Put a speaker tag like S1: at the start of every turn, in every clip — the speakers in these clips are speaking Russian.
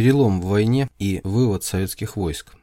S1: Перелом в войне и вывод советских войск.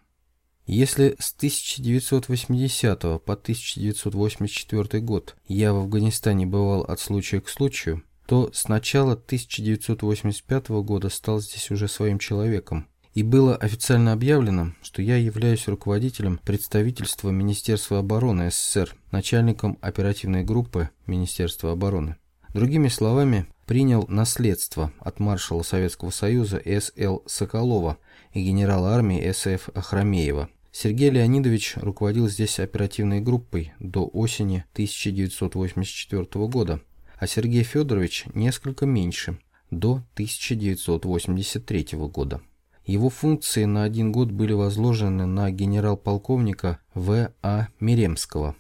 S1: Если с 1980 по 1984 год я в Афганистане бывал от случая к случаю, то с начала 1985 года стал здесь уже своим человеком. И было официально объявлено, что я являюсь руководителем представительства Министерства обороны СССР, начальником оперативной группы Министерства обороны. Другими словами, принял наследство от маршала Советского Союза С.Л. Соколова и генерала армии С.Ф. Ахрамеева. Сергей Леонидович руководил здесь оперативной группой до осени 1984 года, а Сергей Федорович несколько меньше, до 1983 года. Его функции на один год были возложены на генерал-полковника В. А. Миремского.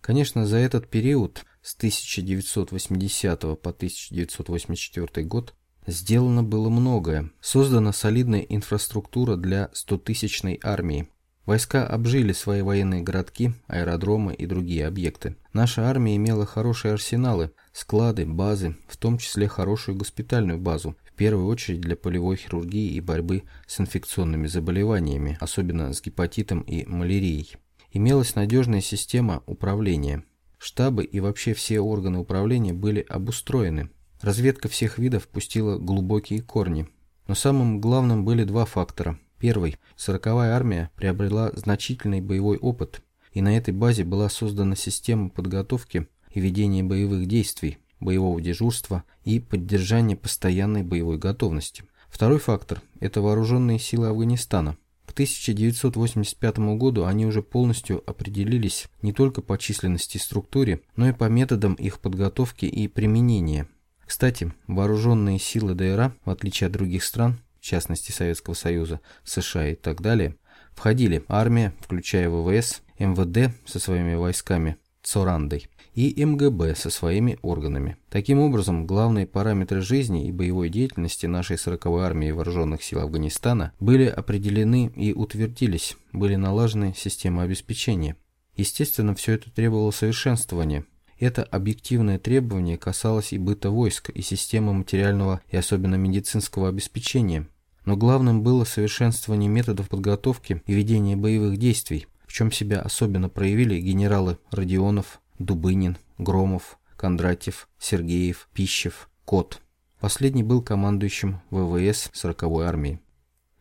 S1: Конечно, за этот период с 1980 по 1984 год сделано было многое. Создана солидная инфраструктура для 100-тысячной армии. Войска обжили свои военные городки, аэродромы и другие объекты. Наша армия имела хорошие арсеналы, склады, базы, в том числе хорошую госпитальную базу, в первую очередь для полевой хирургии и борьбы с инфекционными заболеваниями, особенно с гепатитом и малярией. Имелась надежная система управления. Штабы и вообще все органы управления были обустроены. Разведка всех видов пустила глубокие корни. Но самым главным были два фактора. Первый. 40-я армия приобрела значительный боевой опыт, и на этой базе была создана система подготовки и ведения боевых действий, боевого дежурства и поддержания постоянной боевой готовности. Второй фактор – это вооруженные силы Афганистана. К 1985 году они уже полностью определились не только по численности и структуре, но и по методам их подготовки и применения. Кстати, вооруженные силы ДРА, в отличие от других стран, в частности Советского Союза, США и так далее, входили армия, включая ВВС, МВД со своими войсками, Цорандой, и МГБ со своими органами. Таким образом, главные параметры жизни и боевой деятельности нашей 40-й армии вооруженных сил Афганистана были определены и утвердились, были налажены системы обеспечения. Естественно, все это требовало совершенствования. Это объективное требование касалось и быта войск, и системы материального и особенно медицинского обеспечения. Но главным было совершенствование методов подготовки и ведения боевых действий, в чем себя особенно проявили генералы Родионов, Дубынин, Громов, Кондратьев, Сергеев, Пищев, Кот. Последний был командующим ВВС 40-й армии.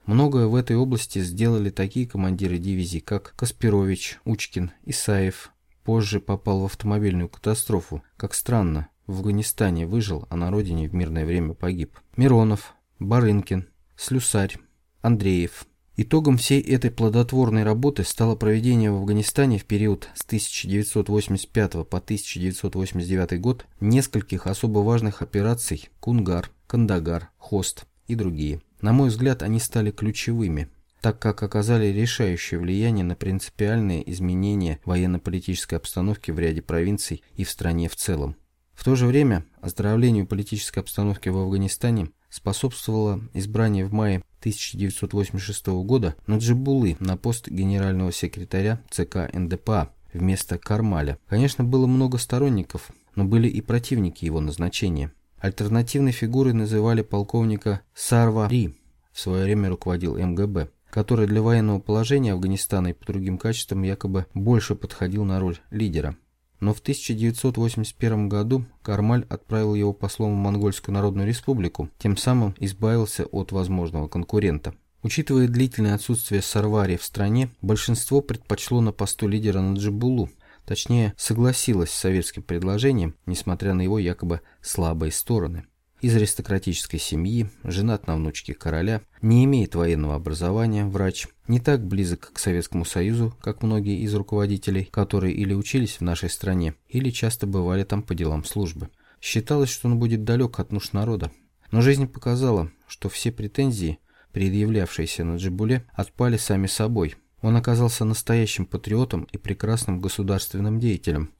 S1: Многое в этой области сделали такие командиры дивизий, как Каспирович, Учкин, Исаев. Позже попал в автомобильную катастрофу. Как странно, в Афганистане выжил, а на родине в мирное время погиб. Миронов, Барынкин, Слюсарь, Андреев – Итогом всей этой плодотворной работы стало проведение в Афганистане в период с 1985 по 1989 год нескольких особо важных операций Кунгар, Кандагар, Хост и другие. На мой взгляд, они стали ключевыми, так как оказали решающее влияние на принципиальные изменения военно-политической обстановки в ряде провинций и в стране в целом. В то же время оздоровлению политической обстановки в Афганистане способствовало избрание в мае 1986 года Наджибулы на пост генерального секретаря ЦК НДПА вместо Кармаля. Конечно, было много сторонников, но были и противники его назначения. Альтернативной фигурой называли полковника Сарва Ри, в свое время руководил МГБ, который для военного положения Афганистана и по другим качествам якобы больше подходил на роль лидера. Но в 1981 году Кармаль отправил его послом в Монгольскую Народную Республику, тем самым избавился от возможного конкурента. Учитывая длительное отсутствие Сарвари в стране, большинство предпочло на посту лидера Наджибулу, точнее согласилось с советским предложением, несмотря на его якобы слабые стороны из аристократической семьи, женат на внучке короля, не имеет военного образования, врач, не так близок к Советскому Союзу, как многие из руководителей, которые или учились в нашей стране, или часто бывали там по делам службы. Считалось, что он будет далек от нужд народа. Но жизнь показала, что все претензии, предъявлявшиеся на Джибуле, отпали сами собой. Он оказался настоящим патриотом и прекрасным государственным деятелем,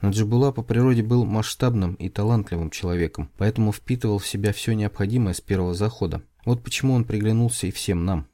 S1: Наджибула по природе был масштабным и талантливым человеком, поэтому впитывал в себя все необходимое с первого захода. Вот почему он приглянулся и всем нам.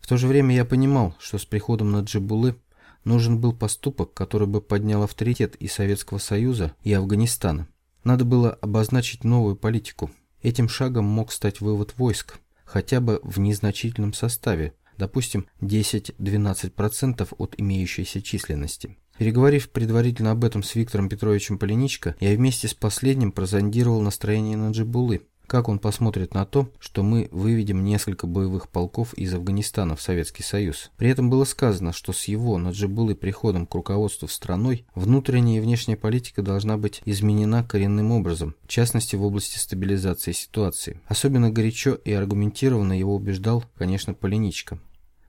S1: В то же время я понимал, что с приходом Наджибулы нужен был поступок, который бы поднял авторитет и Советского Союза, и Афганистана. Надо было обозначить новую политику. Этим шагом мог стать вывод войск, хотя бы в незначительном составе, допустим, 10-12% от имеющейся численности. Переговорив предварительно об этом с Виктором Петровичем Полиничко, я вместе с последним прозондировал настроение Наджибулы, как он посмотрит на то, что мы выведем несколько боевых полков из Афганистана в Советский Союз. При этом было сказано, что с его Наджибулы приходом к руководству страной внутренняя и внешняя политика должна быть изменена коренным образом, в частности в области стабилизации ситуации. Особенно горячо и аргументированно его убеждал, конечно, Полиничка.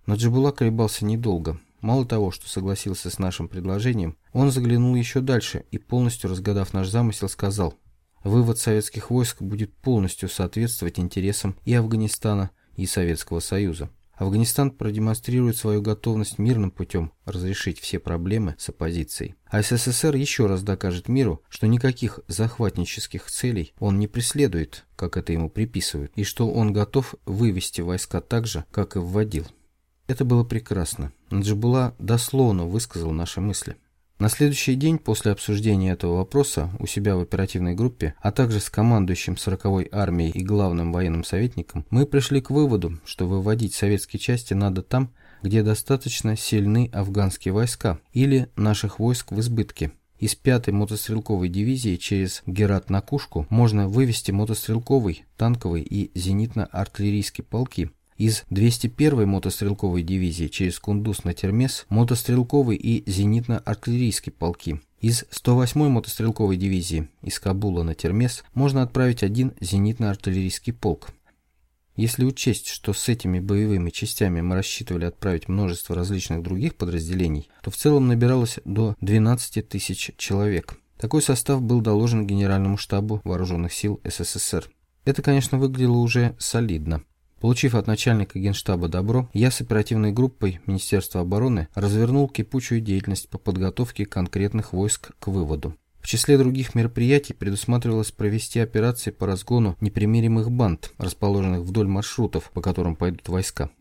S1: Наджибула колебался недолго. Мало того, что согласился с нашим предложением, он заглянул еще дальше и, полностью разгадав наш замысел, сказал – Вывод советских войск будет полностью соответствовать интересам и Афганистана, и Советского Союза. Афганистан продемонстрирует свою готовность мирным путем разрешить все проблемы с оппозицией. А СССР еще раз докажет миру, что никаких захватнических целей он не преследует, как это ему приписывают, и что он готов вывести войска так же, как и вводил. Это было прекрасно. Наджибула дословно высказал наши мысли. На следующий день после обсуждения этого вопроса у себя в оперативной группе, а также с командующим 40-й армией и главным военным советником, мы пришли к выводу, что выводить советские части надо там, где достаточно сильны афганские войска или наших войск в избытке. Из 5-й мотострелковой дивизии через Герат на Кушку можно вывести мотострелковый, танковый и зенитно-артиллерийские полки, из 201-й мотострелковой дивизии через Кундус на Термес мотострелковый и зенитно-артиллерийский полки. Из 108-й мотострелковой дивизии из Кабула на Термес можно отправить один зенитно-артиллерийский полк. Если учесть, что с этими боевыми частями мы рассчитывали отправить множество различных других подразделений, то в целом набиралось до 12 тысяч человек. Такой состав был доложен Генеральному штабу Вооруженных сил СССР. Это, конечно, выглядело уже солидно. Получив от начальника генштаба добро, я с оперативной группой Министерства обороны развернул кипучую деятельность по подготовке конкретных войск к выводу. В числе других мероприятий предусматривалось провести операции по разгону непримиримых банд, расположенных вдоль маршрутов, по которым пойдут войска.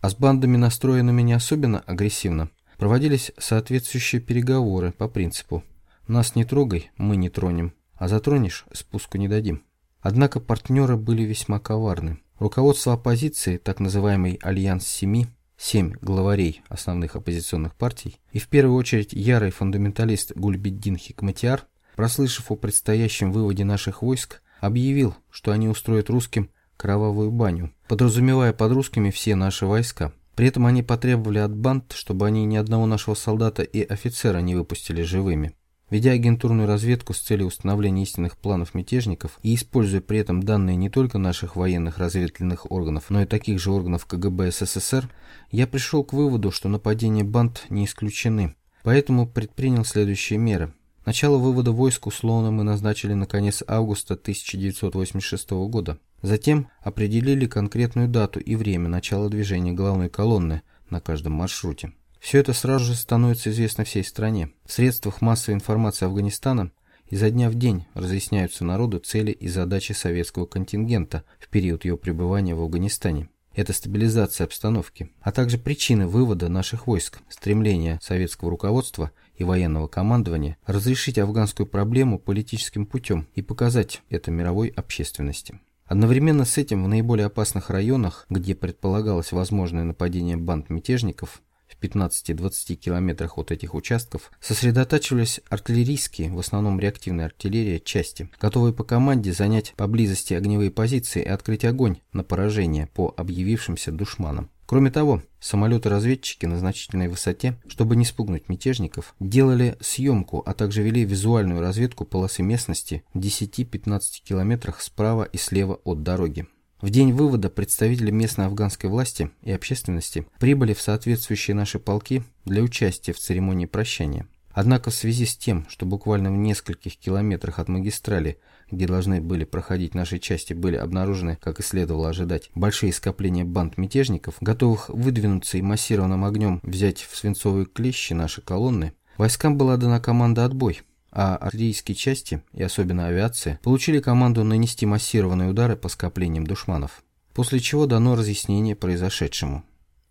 S1: А с бандами, настроенными не особенно агрессивно, проводились соответствующие переговоры по принципу «нас не трогай, мы не тронем, а затронешь – спуску не дадим». Однако партнеры были весьма коварны. Руководство оппозиции, так называемый «Альянс Семи», семь главарей основных оппозиционных партий, и в первую очередь ярый фундаменталист Гульбиддин Хекматияр, прослышав о предстоящем выводе наших войск, объявил, что они устроят русским кровавую баню, подразумевая под русскими все наши войска. При этом они потребовали от банд, чтобы они ни одного нашего солдата и офицера не выпустили живыми. Ведя агентурную разведку с целью установления истинных планов мятежников и используя при этом данные не только наших военных разведывательных органов, но и таких же органов КГБ СССР, я пришел к выводу, что нападения банд не исключены. Поэтому предпринял следующие меры. Начало вывода войск условно мы назначили на конец августа 1986 года. Затем определили конкретную дату и время начала движения главной колонны на каждом маршруте. Все это сразу же становится известно всей стране. В средствах массовой информации Афганистана изо дня в день разъясняются народу цели и задачи советского контингента в период его пребывания в Афганистане. Это стабилизация обстановки, а также причины вывода наших войск, стремление советского руководства и военного командования разрешить афганскую проблему политическим путем и показать это мировой общественности. Одновременно с этим в наиболее опасных районах, где предполагалось возможное нападение банд мятежников, в 15-20 километрах от этих участков сосредотачивались артиллерийские, в основном реактивная артиллерия, части, готовые по команде занять поблизости огневые позиции и открыть огонь на поражение по объявившимся душманам. Кроме того, самолеты-разведчики на значительной высоте, чтобы не спугнуть мятежников, делали съемку, а также вели визуальную разведку полосы местности в 10-15 километрах справа и слева от дороги. В день вывода представители местной афганской власти и общественности прибыли в соответствующие наши полки для участия в церемонии прощания. Однако в связи с тем, что буквально в нескольких километрах от магистрали, где должны были проходить наши части, были обнаружены, как и следовало ожидать, большие скопления банд мятежников, готовых выдвинуться и массированным огнем взять в свинцовые клещи наши колонны, войскам была дана команда «Отбой», а артиллерийские части, и особенно авиация, получили команду нанести массированные удары по скоплениям душманов. После чего дано разъяснение произошедшему.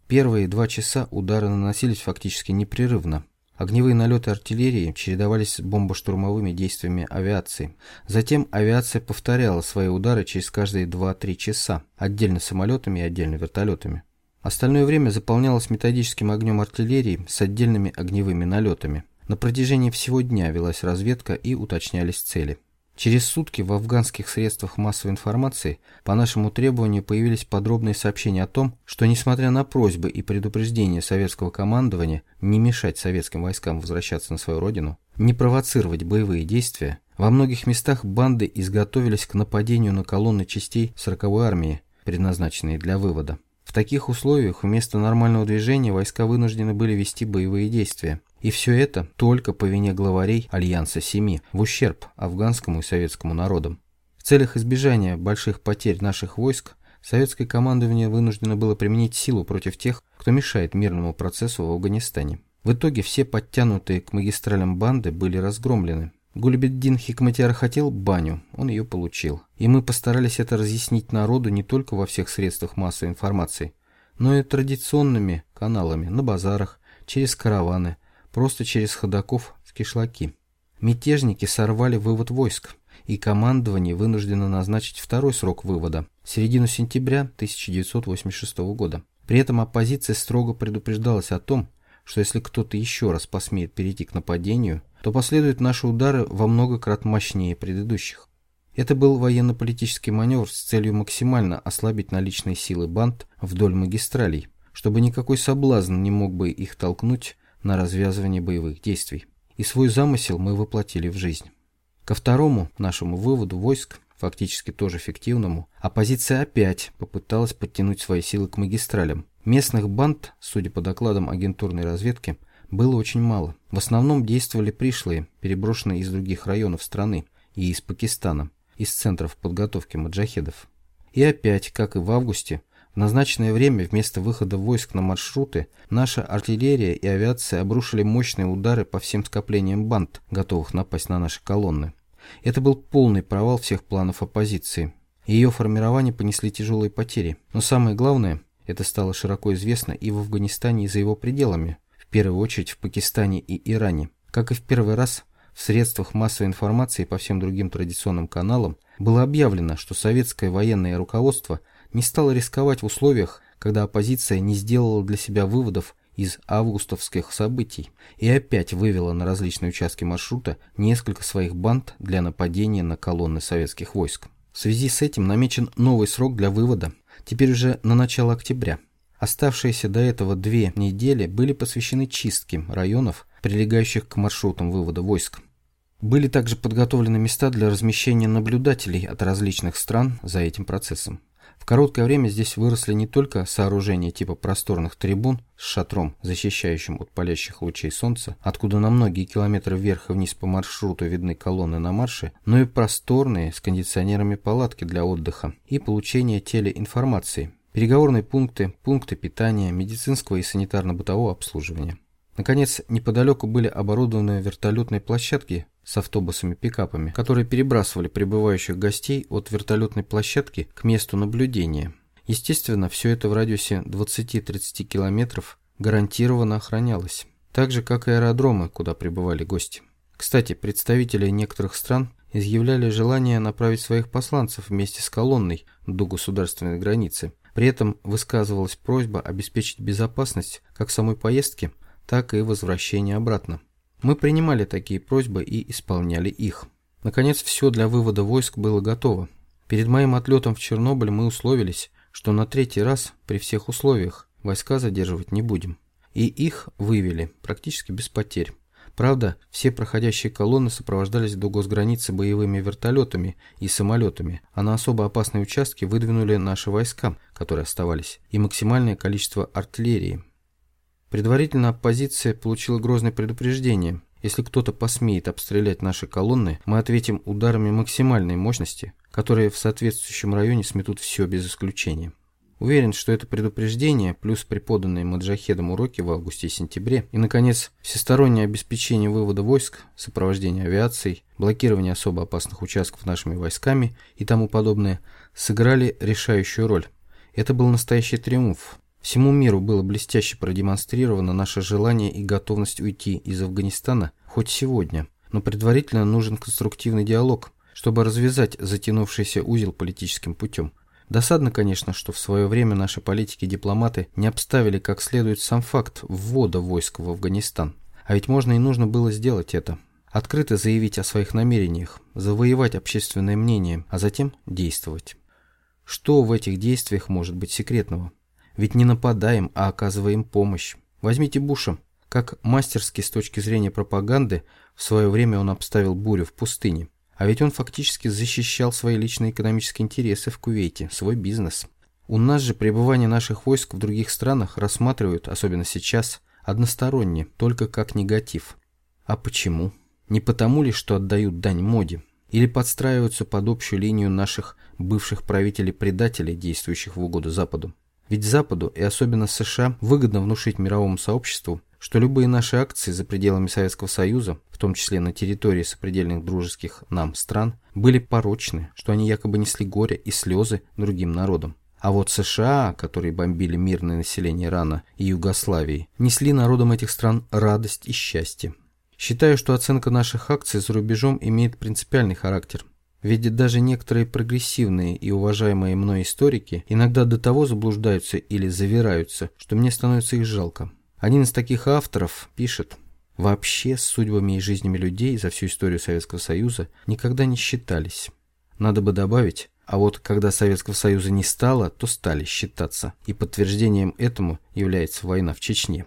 S1: Первые два часа удары наносились фактически непрерывно, Огневые налеты артиллерии чередовались с бомбоштурмовыми действиями авиации. Затем авиация повторяла свои удары через каждые 2-3 часа, отдельно самолетами и отдельно вертолетами. Остальное время заполнялось методическим огнем артиллерии с отдельными огневыми налетами. На протяжении всего дня велась разведка и уточнялись цели. Через сутки в афганских средствах массовой информации по нашему требованию появились подробные сообщения о том, что несмотря на просьбы и предупреждения советского командования не мешать советским войскам возвращаться на свою родину, не провоцировать боевые действия, во многих местах банды изготовились к нападению на колонны частей 40-й армии, предназначенные для вывода. В таких условиях вместо нормального движения войска вынуждены были вести боевые действия. И все это только по вине главарей Альянса Семи, в ущерб афганскому и советскому народам. В целях избежания больших потерь наших войск, советское командование вынуждено было применить силу против тех, кто мешает мирному процессу в Афганистане. В итоге все подтянутые к магистралям банды были разгромлены. Гулебеддин Хикматяр хотел баню, он ее получил. И мы постарались это разъяснить народу не только во всех средствах массовой информации, но и традиционными каналами, на базарах, через караваны, просто через ходаков в кишлаки. Мятежники сорвали вывод войск, и командование вынуждено назначить второй срок вывода – середину сентября 1986 года. При этом оппозиция строго предупреждалась о том, что если кто-то еще раз посмеет перейти к нападению, то последуют наши удары во много крат мощнее предыдущих. Это был военно-политический маневр с целью максимально ослабить наличные силы банд вдоль магистралей, чтобы никакой соблазн не мог бы их толкнуть на развязывание боевых действий. И свой замысел мы воплотили в жизнь. Ко второму нашему выводу войск, фактически тоже фиктивному, оппозиция опять попыталась подтянуть свои силы к магистралям. Местных банд, судя по докладам агентурной разведки, было очень мало. В основном действовали пришлые, переброшенные из других районов страны и из Пакистана, из центров подготовки маджахедов. И опять, как и в августе, в назначенное время вместо выхода войск на маршруты наша артиллерия и авиация обрушили мощные удары по всем скоплениям банд, готовых напасть на наши колонны. Это был полный провал всех планов оппозиции. Ее формирование понесли тяжелые потери. Но самое главное, это стало широко известно и в Афганистане, и за его пределами, в первую очередь в Пакистане и Иране. Как и в первый раз, в средствах массовой информации и по всем другим традиционным каналам было объявлено, что советское военное руководство – не стала рисковать в условиях, когда оппозиция не сделала для себя выводов из августовских событий и опять вывела на различные участки маршрута несколько своих банд для нападения на колонны советских войск. В связи с этим намечен новый срок для вывода, теперь уже на начало октября. Оставшиеся до этого две недели были посвящены чистке районов, прилегающих к маршрутам вывода войск. Были также подготовлены места для размещения наблюдателей от различных стран за этим процессом. В короткое время здесь выросли не только сооружения типа просторных трибун с шатром, защищающим от палящих лучей солнца, откуда на многие километры вверх и вниз по маршруту видны колонны на марше, но и просторные с кондиционерами палатки для отдыха и получения телеинформации, переговорные пункты, пункты питания, медицинского и санитарно-бытового обслуживания. Наконец, неподалеку были оборудованы вертолетные площадки с автобусами-пикапами, которые перебрасывали прибывающих гостей от вертолетной площадки к месту наблюдения. Естественно, все это в радиусе 20-30 километров гарантированно охранялось, так же, как и аэродромы, куда прибывали гости. Кстати, представители некоторых стран изъявляли желание направить своих посланцев вместе с колонной до государственной границы. При этом высказывалась просьба обеспечить безопасность как самой поездки, так и возвращения обратно. Мы принимали такие просьбы и исполняли их. Наконец, все для вывода войск было готово. Перед моим отлетом в Чернобыль мы условились, что на третий раз, при всех условиях, войска задерживать не будем. И их вывели, практически без потерь. Правда, все проходящие колонны сопровождались до госграницы боевыми вертолетами и самолетами, а на особо опасные участки выдвинули наши войска, которые оставались, и максимальное количество артиллерии. Предварительно оппозиция получила грозное предупреждение. Если кто-то посмеет обстрелять наши колонны, мы ответим ударами максимальной мощности, которые в соответствующем районе сметут все без исключения. Уверен, что это предупреждение, плюс преподанные Маджахедом уроки в августе и сентябре, и, наконец, всестороннее обеспечение вывода войск, сопровождение авиацией, блокирование особо опасных участков нашими войсками и тому подобное, сыграли решающую роль. Это был настоящий триумф, Всему миру было блестяще продемонстрировано наше желание и готовность уйти из Афганистана хоть сегодня, но предварительно нужен конструктивный диалог, чтобы развязать затянувшийся узел политическим путем. Досадно, конечно, что в свое время наши политики и дипломаты не обставили как следует сам факт ввода войск в Афганистан. А ведь можно и нужно было сделать это. Открыто заявить о своих намерениях, завоевать общественное мнение, а затем действовать. Что в этих действиях может быть секретного? Ведь не нападаем, а оказываем помощь. Возьмите Буша. Как мастерски с точки зрения пропаганды, в свое время он обставил бурю в пустыне. А ведь он фактически защищал свои личные экономические интересы в Кувейте, свой бизнес. У нас же пребывание наших войск в других странах рассматривают, особенно сейчас, односторонне, только как негатив. А почему? Не потому ли, что отдают дань моде? Или подстраиваются под общую линию наших бывших правителей-предателей, действующих в угоду Западу? Ведь Западу, и особенно США, выгодно внушить мировому сообществу, что любые наши акции за пределами Советского Союза, в том числе на территории сопредельных дружеских нам стран, были порочны, что они якобы несли горе и слезы другим народам. А вот США, которые бомбили мирное население Ирана и Югославии, несли народам этих стран радость и счастье. Считаю, что оценка наших акций за рубежом имеет принципиальный характер – ведь даже некоторые прогрессивные и уважаемые мной историки иногда до того заблуждаются или завираются, что мне становится их жалко. Один из таких авторов пишет, «Вообще с судьбами и жизнями людей за всю историю Советского Союза никогда не считались. Надо бы добавить, а вот когда Советского Союза не стало, то стали считаться, и подтверждением этому является война в Чечне.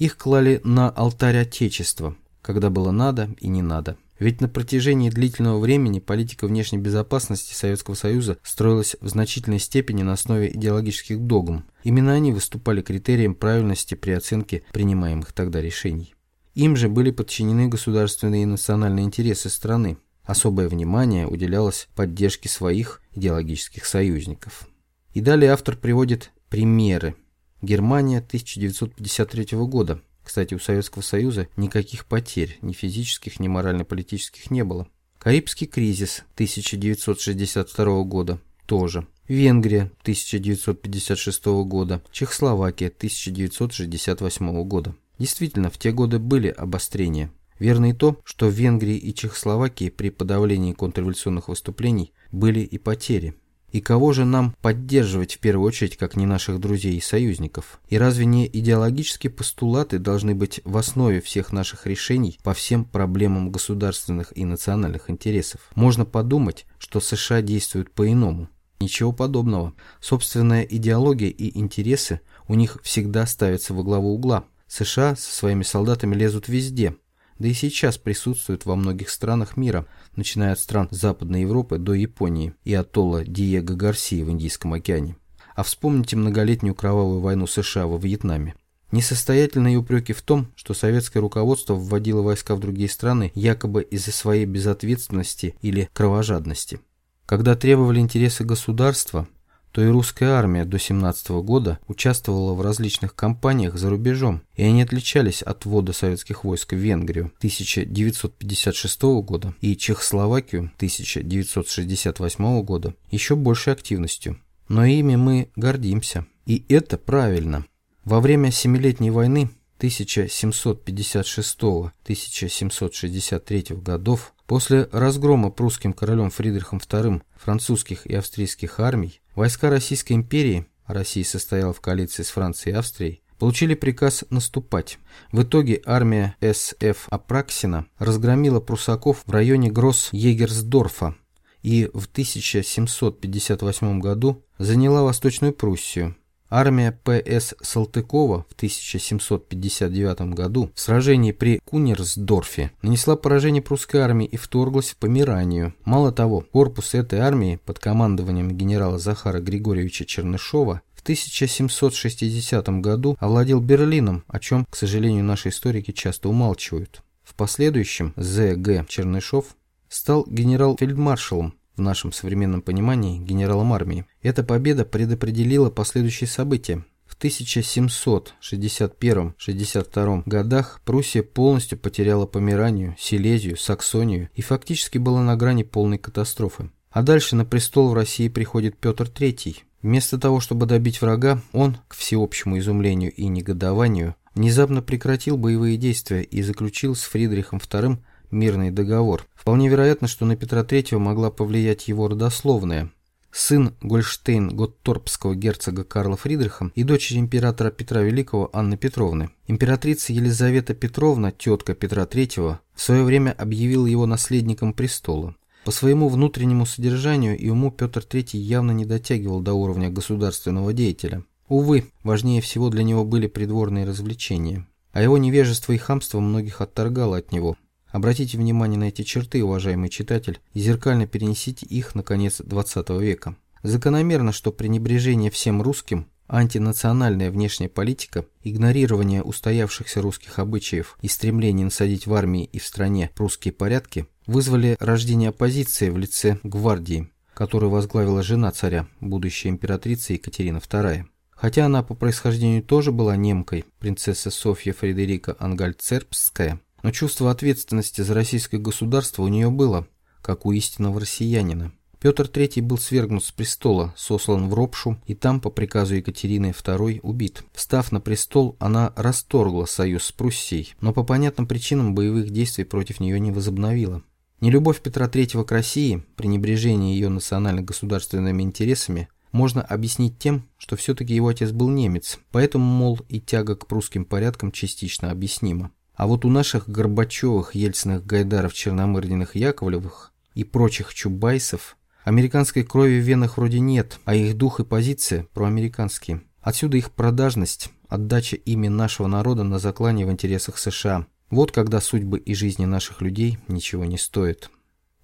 S1: Их клали на алтарь Отечества, когда было надо и не надо. Ведь на протяжении длительного времени политика внешней безопасности Советского Союза строилась в значительной степени на основе идеологических догм. Именно они выступали критерием правильности при оценке принимаемых тогда решений. Им же были подчинены государственные и национальные интересы страны. Особое внимание уделялось поддержке своих идеологических союзников. И далее автор приводит примеры. Германия 1953 года – кстати, у Советского Союза никаких потерь, ни физических, ни морально-политических не было. Карибский кризис 1962 года тоже. Венгрия 1956 года, Чехословакия 1968 года. Действительно, в те годы были обострения. Верно и то, что в Венгрии и Чехословакии при подавлении контрреволюционных выступлений были и потери. И кого же нам поддерживать в первую очередь, как не наших друзей и союзников? И разве не идеологические постулаты должны быть в основе всех наших решений по всем проблемам государственных и национальных интересов? Можно подумать, что США действуют по-иному. Ничего подобного. Собственная идеология и интересы у них всегда ставятся во главу угла. США со своими солдатами лезут везде, да и сейчас присутствуют во многих странах мира, начиная от стран Западной Европы до Японии и атолла Диего Гарсии в Индийском океане. А вспомните многолетнюю кровавую войну США во Вьетнаме. Несостоятельные упреки в том, что советское руководство вводило войска в другие страны якобы из-за своей безответственности или кровожадности. Когда требовали интересы государства, то и русская армия до 17 года участвовала в различных кампаниях за рубежом, и они отличались от ввода советских войск в Венгрию 1956 года и Чехословакию 1968 года еще большей активностью. Но ими мы гордимся. И это правильно. Во время Семилетней войны 1756-1763 годов После разгрома прусским королем Фридрихом II французских и австрийских армий, войска Российской империи, а Россия состояла в коалиции с Францией и Австрией, получили приказ наступать. В итоге армия С.Ф. Апраксина разгромила прусаков в районе Гросс-Егерсдорфа и в 1758 году заняла Восточную Пруссию, Армия П.С. Салтыкова в 1759 году в сражении при Кунерсдорфе нанесла поражение прусской армии и вторглась в Померанию. Мало того, корпус этой армии под командованием генерала Захара Григорьевича Чернышова в 1760 году овладел Берлином, о чем, к сожалению, наши историки часто умалчивают. В последующем З.Г. Чернышов стал генерал-фельдмаршалом в нашем современном понимании, генералом армии. Эта победа предопределила последующие события. В 1761-62 годах Пруссия полностью потеряла Померанию, Силезию, Саксонию и фактически была на грани полной катастрофы. А дальше на престол в России приходит Петр III, Вместо того, чтобы добить врага, он, к всеобщему изумлению и негодованию, внезапно прекратил боевые действия и заключил с Фридрихом II мирный договор. Вполне вероятно, что на Петра III могла повлиять его родословная. Сын Гольштейн-Готторпского герцога Карла Фридриха и дочь императора Петра Великого Анны Петровны. Императрица Елизавета Петровна, тетка Петра III, в свое время объявила его наследником престола. По своему внутреннему содержанию и уму Петр III явно не дотягивал до уровня государственного деятеля. Увы, важнее всего для него были придворные развлечения. А его невежество и хамство многих отторгало от него. Обратите внимание на эти черты, уважаемый читатель, и зеркально перенесите их на конец XX века. Закономерно, что пренебрежение всем русским, антинациональная внешняя политика, игнорирование устоявшихся русских обычаев и стремление насадить в армии и в стране русские порядки вызвали рождение оппозиции в лице гвардии, которую возглавила жена царя, будущая императрица Екатерина II. Хотя она по происхождению тоже была немкой, принцесса Софья Фредерика Ангальцербская, но чувство ответственности за российское государство у нее было, как у истинного россиянина. Петр III был свергнут с престола, сослан в Ропшу и там по приказу Екатерины II убит. Встав на престол, она расторгла союз с Пруссией, но по понятным причинам боевых действий против нее не возобновила. Нелюбовь Петра III к России, пренебрежение ее национально-государственными интересами можно объяснить тем, что все-таки его отец был немец, поэтому, мол, и тяга к прусским порядкам частично объяснима. А вот у наших Горбачевых, Ельциных, Гайдаров, Черномырдиных, Яковлевых и прочих чубайсов американской крови в венах вроде нет, а их дух и позиция проамериканские. Отсюда их продажность, отдача ими нашего народа на заклание в интересах США – вот когда судьбы и жизни наших людей ничего не стоят.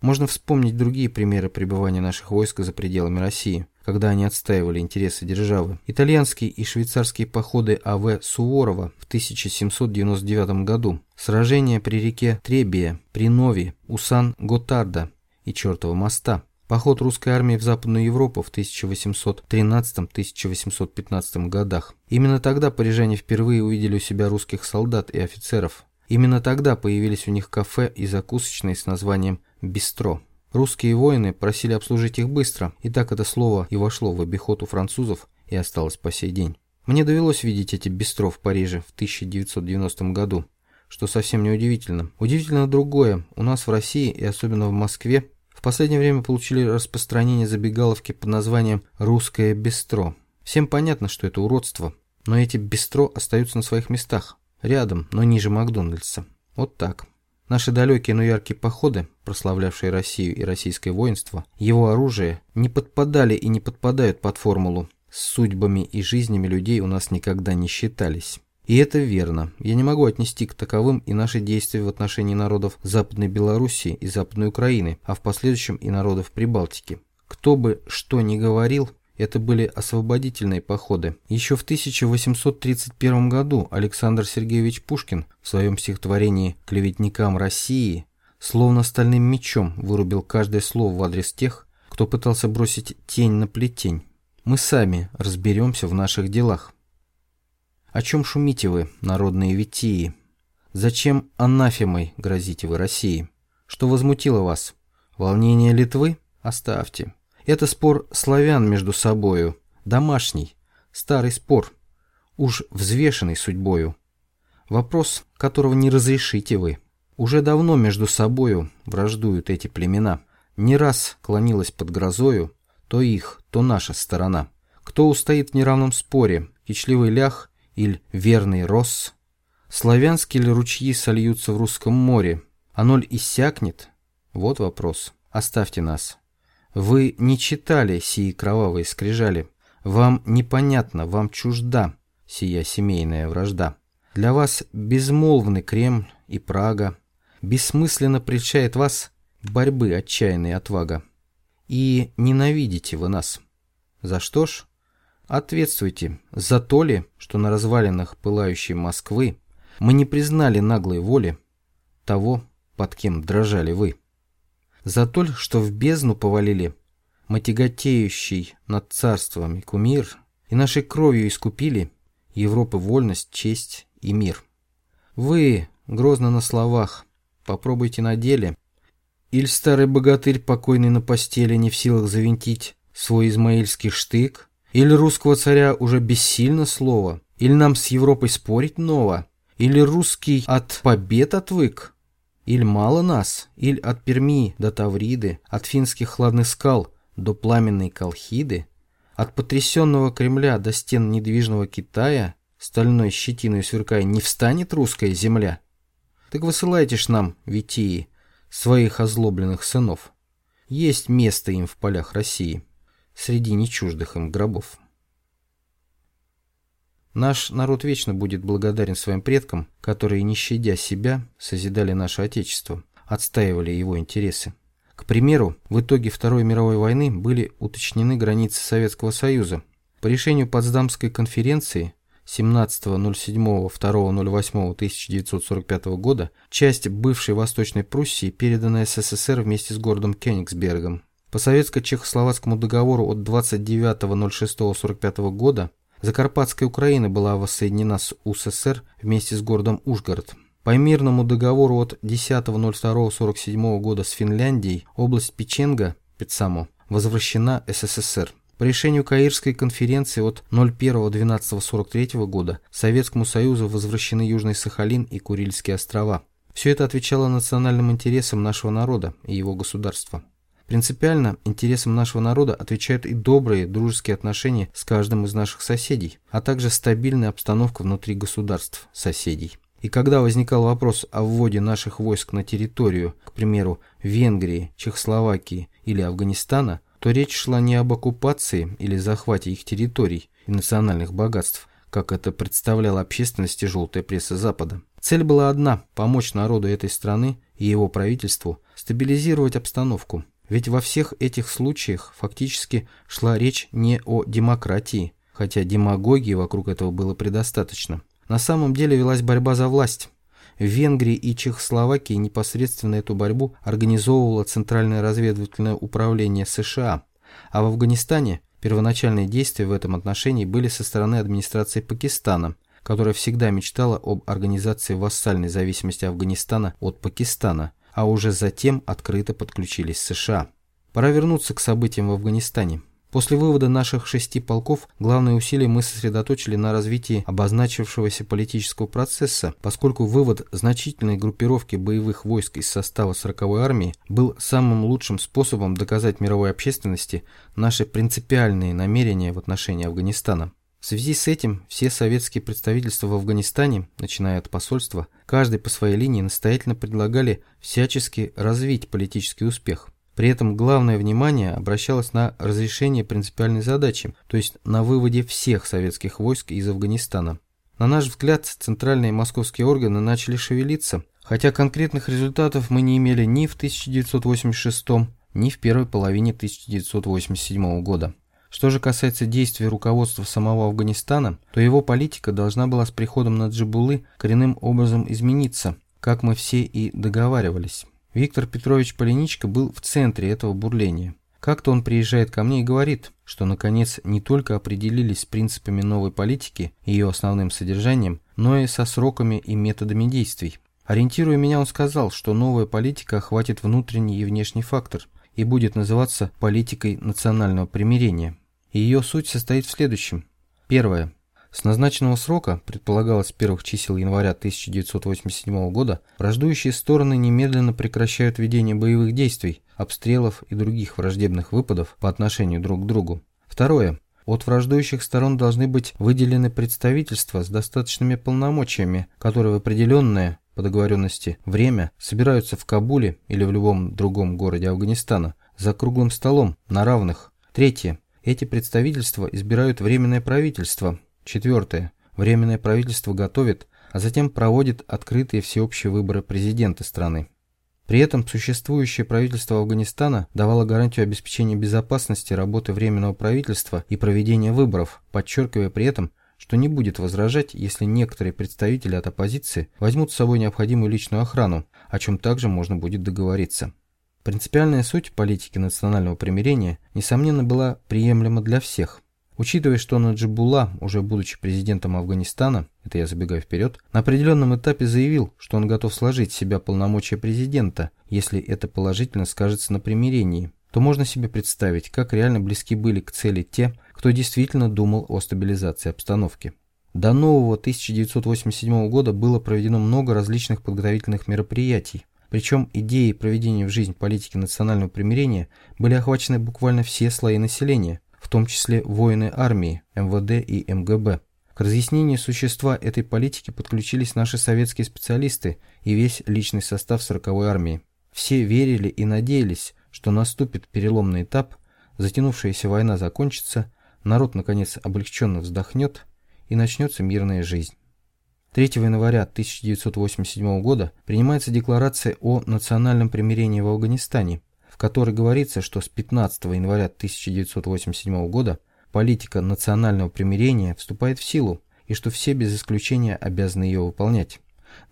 S1: Можно вспомнить другие примеры пребывания наших войск за пределами России, когда они отстаивали интересы державы. Итальянские и швейцарские походы А.В. Суворова в 1799 году, сражения при реке Требия, при Нови, у Сан-Готарда и Чертова моста, поход русской армии в Западную Европу в 1813-1815 годах. Именно тогда парижане впервые увидели у себя русских солдат и офицеров, Именно тогда появились у них кафе и закусочные с названием «Бистро». Русские воины просили обслужить их быстро, и так это слово и вошло в обиход у французов и осталось по сей день. Мне довелось видеть эти бистро в Париже в 1990 году, что совсем не удивительно. Удивительно другое, у нас в России и особенно в Москве в последнее время получили распространение забегаловки под названием «Русское бистро». Всем понятно, что это уродство, но эти бистро остаются на своих местах. Рядом, но ниже Макдональдса. Вот так. Наши далекие, но яркие походы, прославлявшие Россию и российское воинство, его оружие, не подпадали и не подпадают под формулу «с судьбами и жизнями людей у нас никогда не считались». И это верно. Я не могу отнести к таковым и наши действия в отношении народов Западной Белоруссии и Западной Украины, а в последующем и народов Прибалтики. Кто бы что ни говорил, это были освободительные походы. Еще в 1831 году Александр Сергеевич Пушкин в своем стихотворении «Клеветникам России» словно стальным мечом вырубил каждое слово в адрес тех, кто пытался бросить тень на плетень. Мы сами разберемся в наших делах. О чем шумите вы, народные витии? Зачем анафемой грозите вы России? Что возмутило вас? Волнение Литвы? Оставьте. Это спор славян между собою, домашний, старый спор, уж взвешенный судьбою. Вопрос, которого не разрешите вы. Уже давно между собою враждуют эти племена. Не раз клонилась под грозою то их, то наша сторона. Кто устоит в неравном споре, кичливый лях или верный рос? Славянские ли ручьи сольются в русском море? Оно ль иссякнет? Вот вопрос. Оставьте нас. Вы не читали сии кровавые скрижали. Вам непонятно, вам чужда сия семейная вражда. Для вас безмолвный Кремль и Прага. Бессмысленно прельщает вас борьбы отчаянной отвага. И ненавидите вы нас. За что ж? Ответствуйте, за то ли, что на развалинах пылающей Москвы мы не признали наглой воли того, под кем дрожали вы. За то, что в бездну повалили мы тяготеющий над царствами кумир, и нашей кровью искупили Европы вольность, честь и мир. Вы, грозно на словах, попробуйте на деле, Иль старый богатырь, покойный на постели, не в силах завинтить свой измаильский штык, Или русского царя уже бессильно слово? Или нам с Европой спорить ново? Или русский от побед отвык? Иль мало нас, иль от Перми до Тавриды, от финских хладных скал до пламенной Колхиды, от потрясенного Кремля до стен недвижного Китая, стальной щетиной сверкая, не встанет русская земля? Так высылайте ж нам, Витии, своих озлобленных сынов. Есть место им в полях России, среди нечуждых им гробов. Наш народ вечно будет благодарен своим предкам, которые, не щадя себя, созидали наше Отечество, отстаивали его интересы. К примеру, в итоге Второй мировой войны были уточнены границы Советского Союза. По решению Потсдамской конференции 17.07.02.08.1945 года часть бывшей Восточной Пруссии передана СССР вместе с городом Кёнигсбергом. По советско-чехословацкому договору от 29.06.45 года Закарпатская Украина была воссоединена с УССР вместе с городом Ужгород. По мирному договору от 10.02.47 года с Финляндией область Печенга, Пицамо, возвращена СССР. По решению Каирской конференции от 01.12.43 года Советскому Союзу возвращены Южный Сахалин и Курильские острова. Все это отвечало национальным интересам нашего народа и его государства. Принципиально интересам нашего народа отвечают и добрые дружеские отношения с каждым из наших соседей, а также стабильная обстановка внутри государств соседей. И когда возникал вопрос о вводе наших войск на территорию, к примеру, Венгрии, Чехословакии или Афганистана, то речь шла не об оккупации или захвате их территорий и национальных богатств, как это представляла общественности желтая пресса Запада. Цель была одна – помочь народу этой страны и его правительству стабилизировать обстановку, ведь во всех этих случаях фактически шла речь не о демократии, хотя демагогии вокруг этого было предостаточно. На самом деле велась борьба за власть. В Венгрии и Чехословакии непосредственно эту борьбу организовывало Центральное разведывательное управление США, а в Афганистане первоначальные действия в этом отношении были со стороны администрации Пакистана, которая всегда мечтала об организации вассальной зависимости Афганистана от Пакистана – а уже затем открыто подключились США. Пора вернуться к событиям в Афганистане. После вывода наших шести полков главные усилия мы сосредоточили на развитии обозначившегося политического процесса, поскольку вывод значительной группировки боевых войск из состава 40-й армии был самым лучшим способом доказать мировой общественности наши принципиальные намерения в отношении Афганистана. В связи с этим все советские представительства в Афганистане, начиная от посольства, каждый по своей линии настоятельно предлагали всячески развить политический успех. При этом главное внимание обращалось на разрешение принципиальной задачи, то есть на выводе всех советских войск из Афганистана. На наш взгляд, центральные московские органы начали шевелиться, хотя конкретных результатов мы не имели ни в 1986, ни в первой половине 1987 года. Что же касается действий руководства самого Афганистана, то его политика должна была с приходом на Джибулы коренным образом измениться, как мы все и договаривались. Виктор Петрович Полиничко был в центре этого бурления. Как-то он приезжает ко мне и говорит, что наконец не только определились с принципами новой политики и ее основным содержанием, но и со сроками и методами действий. Ориентируя меня, он сказал, что новая политика охватит внутренний и внешний фактор и будет называться политикой национального примирения и ее суть состоит в следующем. Первое. С назначенного срока, предполагалось первых чисел января 1987 года, враждующие стороны немедленно прекращают ведение боевых действий, обстрелов и других враждебных выпадов по отношению друг к другу. Второе. От враждующих сторон должны быть выделены представительства с достаточными полномочиями, которые в определенное, по договоренности, время собираются в Кабуле или в любом другом городе Афганистана за круглым столом, на равных. Третье. Эти представительства избирают Временное правительство. Четвертое. Временное правительство готовит, а затем проводит открытые всеобщие выборы президента страны. При этом существующее правительство Афганистана давало гарантию обеспечения безопасности работы Временного правительства и проведения выборов, подчеркивая при этом, что не будет возражать, если некоторые представители от оппозиции возьмут с собой необходимую личную охрану, о чем также можно будет договориться. Принципиальная суть политики национального примирения, несомненно, была приемлема для всех. Учитывая, что Наджибулла, уже будучи президентом Афганистана, это я забегаю вперед, на определенном этапе заявил, что он готов сложить себя полномочия президента, если это положительно скажется на примирении, то можно себе представить, как реально близки были к цели те, кто действительно думал о стабилизации обстановки. До нового 1987 года было проведено много различных подготовительных мероприятий, причем идеи проведения в жизнь политики национального примирения были охвачены буквально все слои населения, в том числе воины армии, МВД и МГБ. К разъяснению существа этой политики подключились наши советские специалисты и весь личный состав 40-й армии. Все верили и надеялись, что наступит переломный этап, затянувшаяся война закончится, народ наконец облегченно вздохнет и начнется мирная жизнь. 3 января 1987 года принимается декларация о национальном примирении в Афганистане, в которой говорится, что с 15 января 1987 года политика национального примирения вступает в силу и что все без исключения обязаны ее выполнять.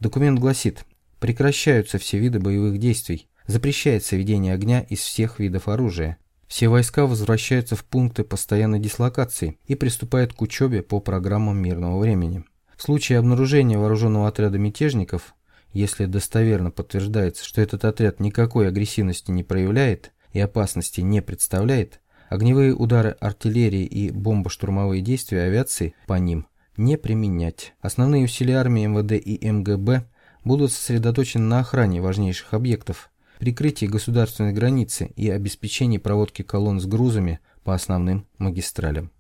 S1: Документ гласит, прекращаются все виды боевых действий, Запрещается ведение огня из всех видов оружия. Все войска возвращаются в пункты постоянной дислокации и приступают к учебе по программам мирного времени. В случае обнаружения вооруженного отряда мятежников, если достоверно подтверждается, что этот отряд никакой агрессивности не проявляет и опасности не представляет, огневые удары артиллерии и бомбо-штурмовые действия авиации по ним не применять. Основные усилия армии МВД и МГБ будут сосредоточены на охране важнейших объектов, прикрытии государственной границы и обеспечении проводки колонн с грузами по основным магистралям.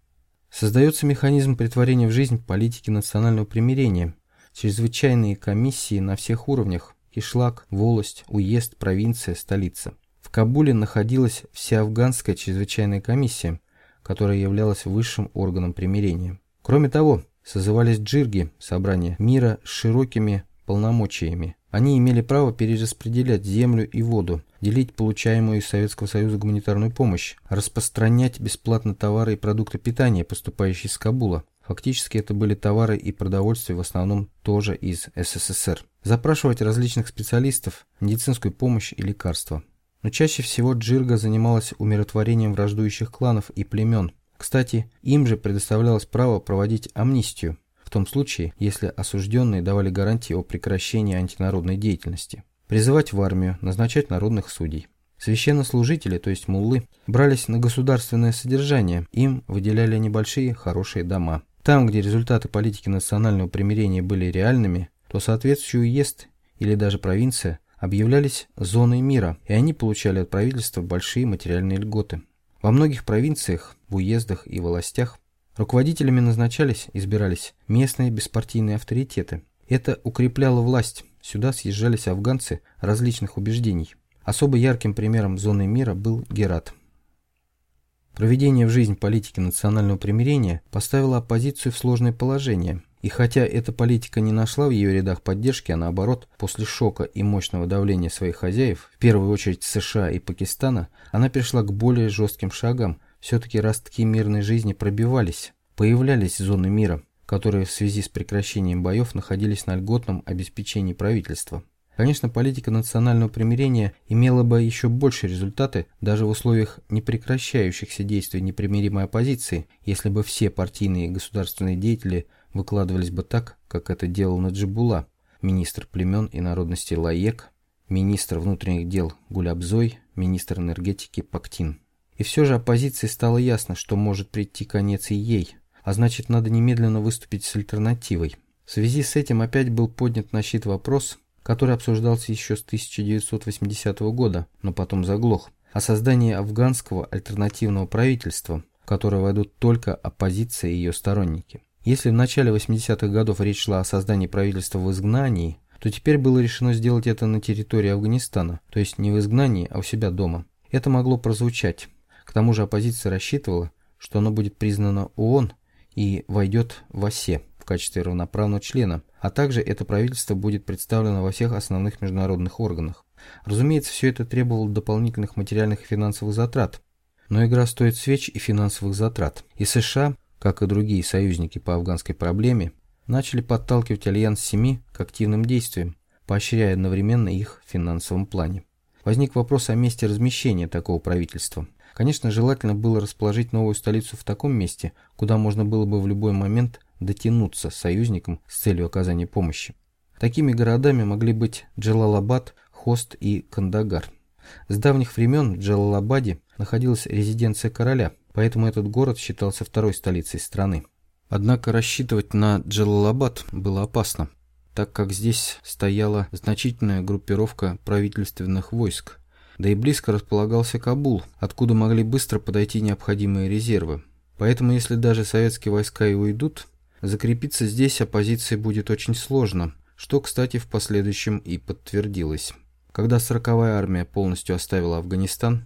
S1: Создается механизм притворения в жизнь политики национального примирения, чрезвычайные комиссии на всех уровнях – Кишлак, волость, уезд, провинция, столица. В Кабуле находилась вся афганская чрезвычайная комиссия, которая являлась высшим органом примирения. Кроме того, созывались джирги, собрания мира с широкими полномочиями, они имели право перераспределять землю и воду, делить получаемую из Советского Союза гуманитарную помощь, распространять бесплатно товары и продукты питания, поступающие из Кабула. Фактически это были товары и продовольствие в основном тоже из СССР. Запрашивать различных специалистов, медицинскую помощь и лекарства. Но чаще всего Джирга занималась умиротворением враждующих кланов и племен. Кстати, им же предоставлялось право проводить амнистию, том случае, если осужденные давали гарантии о прекращении антинародной деятельности. Призывать в армию, назначать народных судей. Священнослужители, то есть муллы, брались на государственное содержание, им выделяли небольшие хорошие дома. Там, где результаты политики национального примирения были реальными, то соответствующий уезд или даже провинция объявлялись зоной мира, и они получали от правительства большие материальные льготы. Во многих провинциях, в уездах и властях Руководителями назначались, избирались местные беспартийные авторитеты. Это укрепляло власть. Сюда съезжались афганцы различных убеждений. Особо ярким примером зоны мира был Герат. Проведение в жизнь политики национального примирения поставило оппозицию в сложное положение. И хотя эта политика не нашла в ее рядах поддержки, а наоборот, после шока и мощного давления своих хозяев, в первую очередь США и Пакистана, она перешла к более жестким шагам – все-таки ростки мирной жизни пробивались, появлялись зоны мира, которые в связи с прекращением боев находились на льготном обеспечении правительства. Конечно, политика национального примирения имела бы еще больше результаты даже в условиях непрекращающихся действий непримиримой оппозиции, если бы все партийные и государственные деятели выкладывались бы так, как это делал Наджибула, министр племен и народности Лаек, министр внутренних дел Гулябзой, министр энергетики Пактин. И все же оппозиции стало ясно, что может прийти конец и ей, а значит надо немедленно выступить с альтернативой. В связи с этим опять был поднят на щит вопрос, который обсуждался еще с 1980 года, но потом заглох, о создании афганского альтернативного правительства, в которое войдут только оппозиция и ее сторонники. Если в начале 80-х годов речь шла о создании правительства в изгнании, то теперь было решено сделать это на территории Афганистана, то есть не в изгнании, а у себя дома. Это могло прозвучать, к тому же оппозиция рассчитывала, что оно будет признано ООН и войдет в ОСЕ в качестве равноправного члена, а также это правительство будет представлено во всех основных международных органах. Разумеется, все это требовало дополнительных материальных и финансовых затрат, но игра стоит свеч и финансовых затрат. И США, как и другие союзники по афганской проблеме, начали подталкивать Альянс Семи к активным действиям, поощряя одновременно их в финансовом плане. Возник вопрос о месте размещения такого правительства. Конечно, желательно было расположить новую столицу в таком месте, куда можно было бы в любой момент дотянуться с союзником с целью оказания помощи. Такими городами могли быть Джалалабад, Хост и Кандагар. С давних времен в Джалалабаде находилась резиденция короля, поэтому этот город считался второй столицей страны. Однако рассчитывать на Джалалабад было опасно, так как здесь стояла значительная группировка правительственных войск, да и близко располагался Кабул, откуда могли быстро подойти необходимые резервы. Поэтому если даже советские войска и уйдут, закрепиться здесь оппозиции будет очень сложно, что, кстати, в последующем и подтвердилось. Когда 40-я армия полностью оставила Афганистан,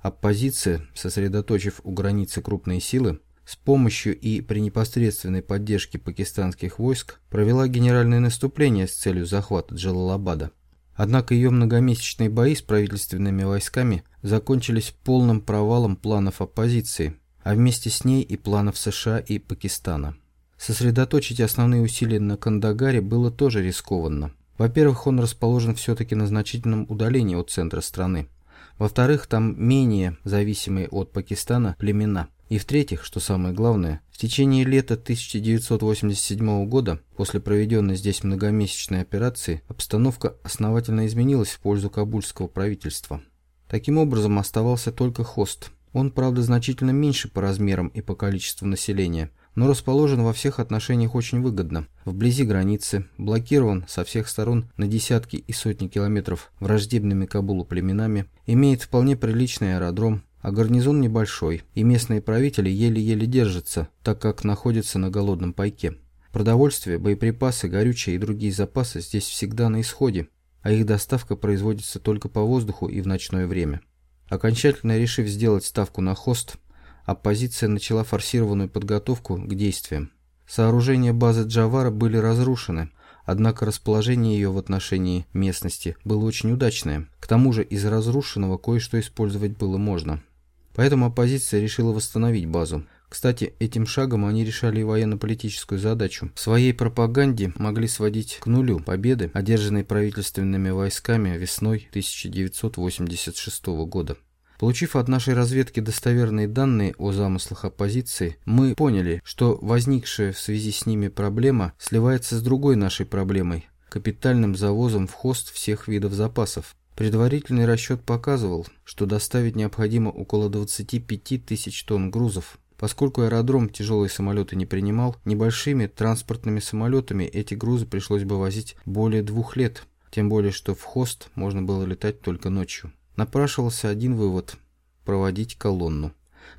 S1: оппозиция, сосредоточив у границы крупные силы, с помощью и при непосредственной поддержке пакистанских войск провела генеральное наступление с целью захвата Джалалабада. Однако ее многомесячные бои с правительственными войсками закончились полным провалом планов оппозиции, а вместе с ней и планов США и Пакистана. Сосредоточить основные усилия на Кандагаре было тоже рискованно. Во-первых, он расположен все-таки на значительном удалении от центра страны. Во-вторых, там менее зависимые от Пакистана племена. И в-третьих, что самое главное, в течение лета 1987 года, после проведенной здесь многомесячной операции, обстановка основательно изменилась в пользу кабульского правительства. Таким образом, оставался только хост. Он, правда, значительно меньше по размерам и по количеству населения, но расположен во всех отношениях очень выгодно. Вблизи границы, блокирован со всех сторон на десятки и сотни километров враждебными Кабулу племенами, имеет вполне приличный аэродром, а гарнизон небольшой, и местные правители еле-еле держатся, так как находятся на голодном пайке. Продовольствие, боеприпасы, горючее и другие запасы здесь всегда на исходе, а их доставка производится только по воздуху и в ночное время. Окончательно решив сделать ставку на хост, оппозиция начала форсированную подготовку к действиям. Сооружения базы Джавара были разрушены, однако расположение ее в отношении местности было очень удачное. К тому же из разрушенного кое-что использовать было можно. Поэтому оппозиция решила восстановить базу. Кстати, этим шагом они решали и военно-политическую задачу. В своей пропаганде могли сводить к нулю победы, одержанные правительственными войсками весной 1986 года. Получив от нашей разведки достоверные данные о замыслах оппозиции, мы поняли, что возникшая в связи с ними проблема сливается с другой нашей проблемой – капитальным завозом в хост всех видов запасов. Предварительный расчет показывал, что доставить необходимо около 25 тысяч тонн грузов. Поскольку аэродром тяжелые самолеты не принимал, небольшими транспортными самолетами эти грузы пришлось бы возить более двух лет, тем более что в хост можно было летать только ночью. Напрашивался один вывод – проводить колонну.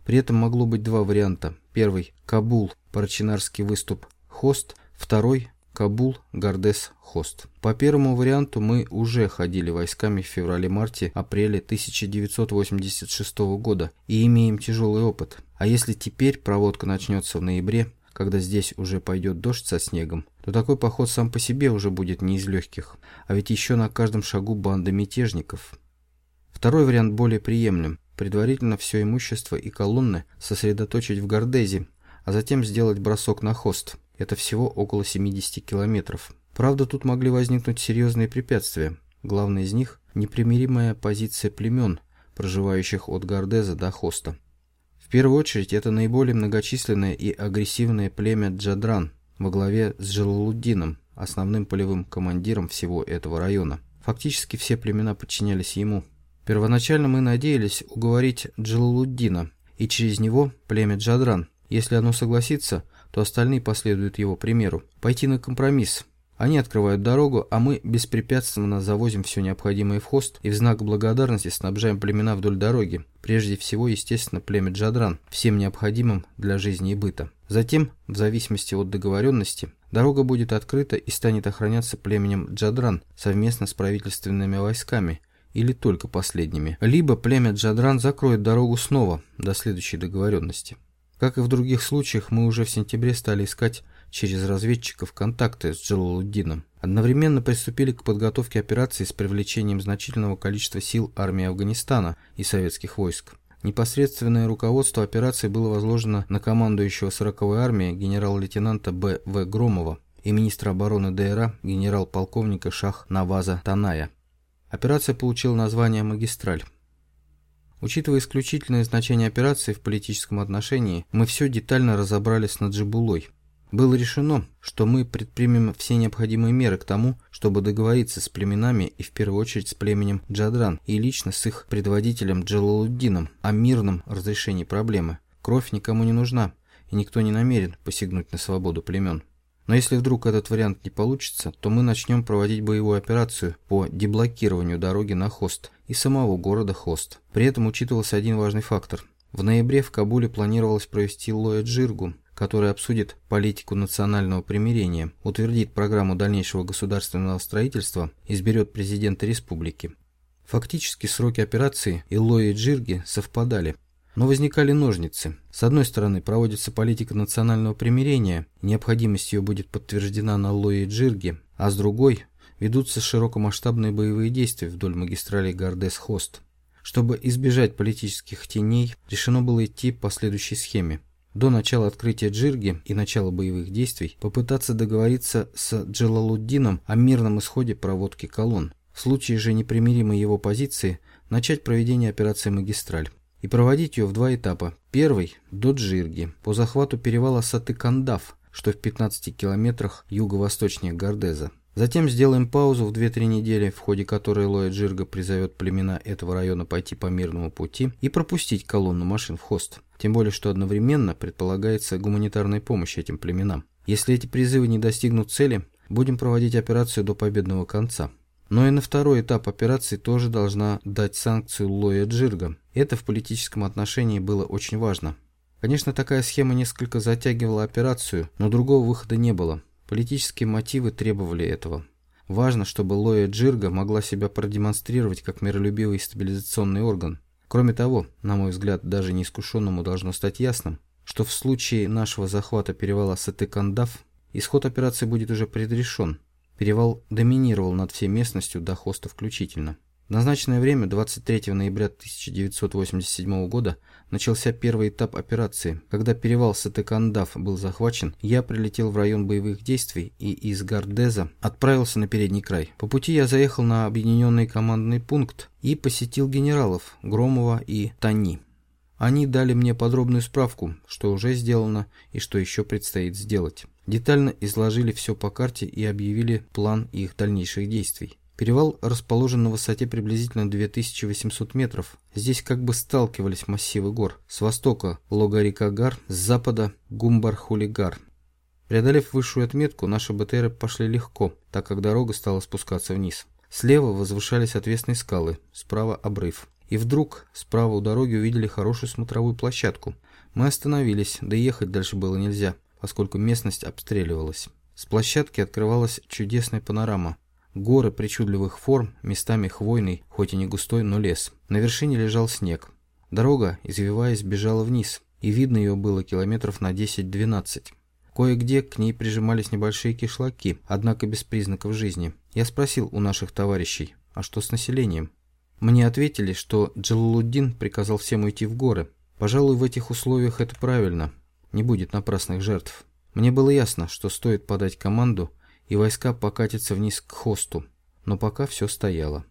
S1: При этом могло быть два варианта. Первый – Кабул, Парчинарский выступ, хост. Второй Кабул, Гардес, Хост. По первому варианту мы уже ходили войсками в феврале-марте-апреле 1986 года и имеем тяжелый опыт. А если теперь проводка начнется в ноябре, когда здесь уже пойдет дождь со снегом, то такой поход сам по себе уже будет не из легких. А ведь еще на каждом шагу банда мятежников. Второй вариант более приемлем. Предварительно все имущество и колонны сосредоточить в Гардезе, а затем сделать бросок на хост – это всего около 70 километров. Правда, тут могли возникнуть серьезные препятствия. Главное из них – непримиримая позиция племен, проживающих от Гардеза до Хоста. В первую очередь, это наиболее многочисленное и агрессивное племя Джадран во главе с Джалалуддином, основным полевым командиром всего этого района. Фактически все племена подчинялись ему. Первоначально мы надеялись уговорить Джалалуддина и через него племя Джадран. Если оно согласится – то остальные последуют его примеру. Пойти на компромисс. Они открывают дорогу, а мы беспрепятственно завозим все необходимое в хост и в знак благодарности снабжаем племена вдоль дороги. Прежде всего, естественно, племя Джадран, всем необходимым для жизни и быта. Затем, в зависимости от договоренности, дорога будет открыта и станет охраняться племенем Джадран совместно с правительственными войсками, или только последними. Либо племя Джадран закроет дорогу снова до следующей договоренности. Как и в других случаях, мы уже в сентябре стали искать через разведчиков контакты с Джалалуддином. Одновременно приступили к подготовке операции с привлечением значительного количества сил армии Афганистана и советских войск. Непосредственное руководство операции было возложено на командующего 40-й армии генерал-лейтенанта Б. В. Громова и министра обороны ДРА генерал-полковника Шах Наваза Таная. Операция получила название «Магистраль». Учитывая исключительное значение операции в политическом отношении, мы все детально разобрали с Наджибулой. Было решено, что мы предпримем все необходимые меры к тому, чтобы договориться с племенами и в первую очередь с племенем Джадран и лично с их предводителем Джалалуддином о мирном разрешении проблемы. Кровь никому не нужна, и никто не намерен посягнуть на свободу племен. Но если вдруг этот вариант не получится, то мы начнем проводить боевую операцию по деблокированию дороги на Хост и самого города Хост. При этом учитывался один важный фактор. В ноябре в Кабуле планировалось провести Лоя Джиргу, который обсудит политику национального примирения, утвердит программу дальнейшего государственного строительства, изберет президента республики. Фактически сроки операции Илои и Джирги совпадали, но возникали ножницы. С одной стороны, проводится политика национального примирения, необходимость ее будет подтверждена на Лои и Джирге, а с другой – ведутся широкомасштабные боевые действия вдоль магистрали Гардес-Хост. Чтобы избежать политических теней, решено было идти по следующей схеме до начала открытия Джирги и начала боевых действий попытаться договориться с Джалалуддином о мирном исходе проводки колонн. В случае же непримиримой его позиции начать проведение операции «Магистраль» и проводить ее в два этапа. Первый – до Джирги, по захвату перевала Саты-Кандав, что в 15 километрах юго-восточнее Гардеза. Затем сделаем паузу в 2-3 недели, в ходе которой Лоя Джирга призовет племена этого района пойти по мирному пути и пропустить колонну машин в хост. Тем более, что одновременно предполагается гуманитарная помощь этим племенам. Если эти призывы не достигнут цели, будем проводить операцию до победного конца. Но и на второй этап операции тоже должна дать санкцию Лоя Джирга. Это в политическом отношении было очень важно. Конечно, такая схема несколько затягивала операцию, но другого выхода не было. Политические мотивы требовали этого. Важно, чтобы Лоя Джирга могла себя продемонстрировать как миролюбивый стабилизационный орган. Кроме того, на мой взгляд, даже неискушенному должно стать ясным, что в случае нашего захвата перевала Сатыкандав, исход операции будет уже предрешен. Перевал доминировал над всей местностью до хоста включительно. В назначенное время, 23 ноября 1987 года, начался первый этап операции. Когда перевал Сатыкандав был захвачен, я прилетел в район боевых действий и из Гардеза отправился на передний край. По пути я заехал на объединенный командный пункт и посетил генералов Громова и Тани. Они дали мне подробную справку, что уже сделано и что еще предстоит сделать. Детально изложили все по карте и объявили план их дальнейших действий. Перевал расположен на высоте приблизительно 2800 метров. Здесь как бы сталкивались массивы гор. С востока Логарикагар, с запада Гумбар-Хулигар. Преодолев высшую отметку, наши БТРы пошли легко, так как дорога стала спускаться вниз. Слева возвышались отвесные скалы, справа обрыв. И вдруг справа у дороги увидели хорошую смотровую площадку. Мы остановились, да ехать дальше было нельзя, поскольку местность обстреливалась. С площадки открывалась чудесная панорама. Горы причудливых форм, местами хвойный, хоть и не густой, но лес. На вершине лежал снег. Дорога, извиваясь, бежала вниз, и видно ее было километров на 10-12. Кое-где к ней прижимались небольшие кишлаки, однако без признаков жизни. Я спросил у наших товарищей, а что с населением? Мне ответили, что Джалалуддин приказал всем уйти в горы. Пожалуй, в этих условиях это правильно. Не будет напрасных жертв. Мне было ясно, что стоит подать команду – и войска покатятся вниз к хосту. Но пока все стояло.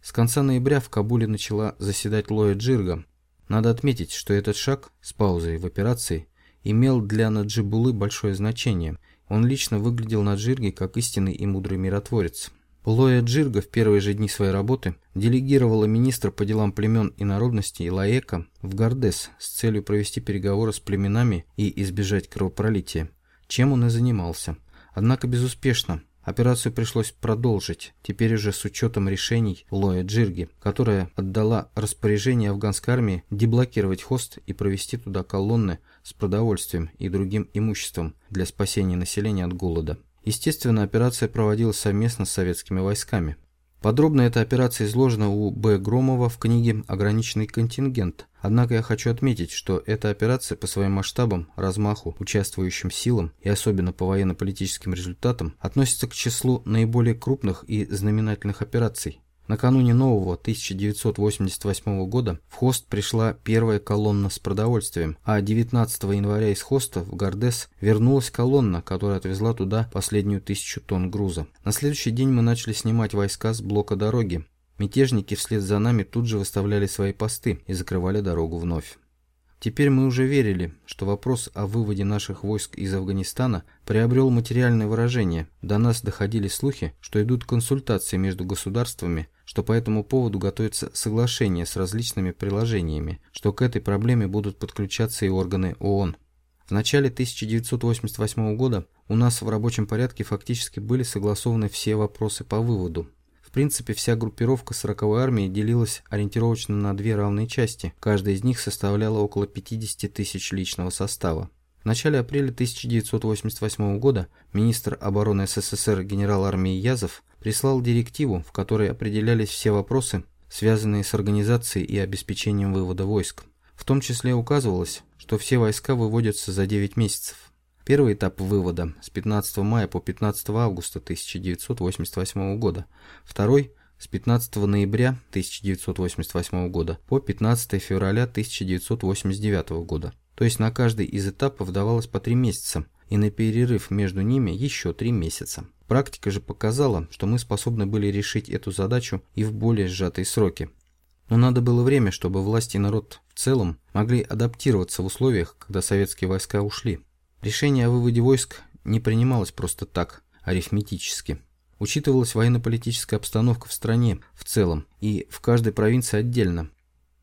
S1: С конца ноября в Кабуле начала заседать Лоя Джирга. Надо отметить, что этот шаг с паузой в операции имел для Наджибулы большое значение. Он лично выглядел на Джирге как истинный и мудрый миротворец. Лоя Джирга в первые же дни своей работы делегировала министра по делам племен и народностей Лаека в Гардес с целью провести переговоры с племенами и избежать кровопролития, чем он и занимался. Однако безуспешно. Операцию пришлось продолжить, теперь уже с учетом решений Лоя Джирги, которая отдала распоряжение афганской армии деблокировать хост и провести туда колонны с продовольствием и другим имуществом для спасения населения от голода. Естественно, операция проводилась совместно с советскими войсками. Подробно эта операция изложена у Б. Громова в книге «Ограниченный контингент». Однако я хочу отметить, что эта операция по своим масштабам, размаху, участвующим силам и особенно по военно-политическим результатам относится к числу наиболее крупных и знаменательных операций, Накануне нового 1988 года в Хост пришла первая колонна с продовольствием, а 19 января из Хоста в Гардес вернулась колонна, которая отвезла туда последнюю тысячу тонн груза. На следующий день мы начали снимать войска с блока дороги. Мятежники вслед за нами тут же выставляли свои посты и закрывали дорогу вновь. Теперь мы уже верили, что вопрос о выводе наших войск из Афганистана приобрел материальное выражение. До нас доходили слухи, что идут консультации между государствами, что по этому поводу готовится соглашение с различными приложениями, что к этой проблеме будут подключаться и органы ООН. В начале 1988 года у нас в рабочем порядке фактически были согласованы все вопросы по выводу принципе, вся группировка 40-й армии делилась ориентировочно на две равные части, каждая из них составляла около 50 тысяч личного состава. В начале апреля 1988 года министр обороны СССР генерал армии Язов прислал директиву, в которой определялись все вопросы, связанные с организацией и обеспечением вывода войск. В том числе указывалось, что все войска выводятся за 9 месяцев. Первый этап вывода с 15 мая по 15 августа 1988 года, второй с 15 ноября 1988 года по 15 февраля 1989 года. То есть на каждый из этапов давалось по три месяца, и на перерыв между ними еще три месяца. Практика же показала, что мы способны были решить эту задачу и в более сжатые сроки. Но надо было время, чтобы власти и народ в целом могли адаптироваться в условиях, когда советские войска ушли. Решение о выводе войск не принималось просто так, арифметически. Учитывалась военно-политическая обстановка в стране в целом и в каждой провинции отдельно.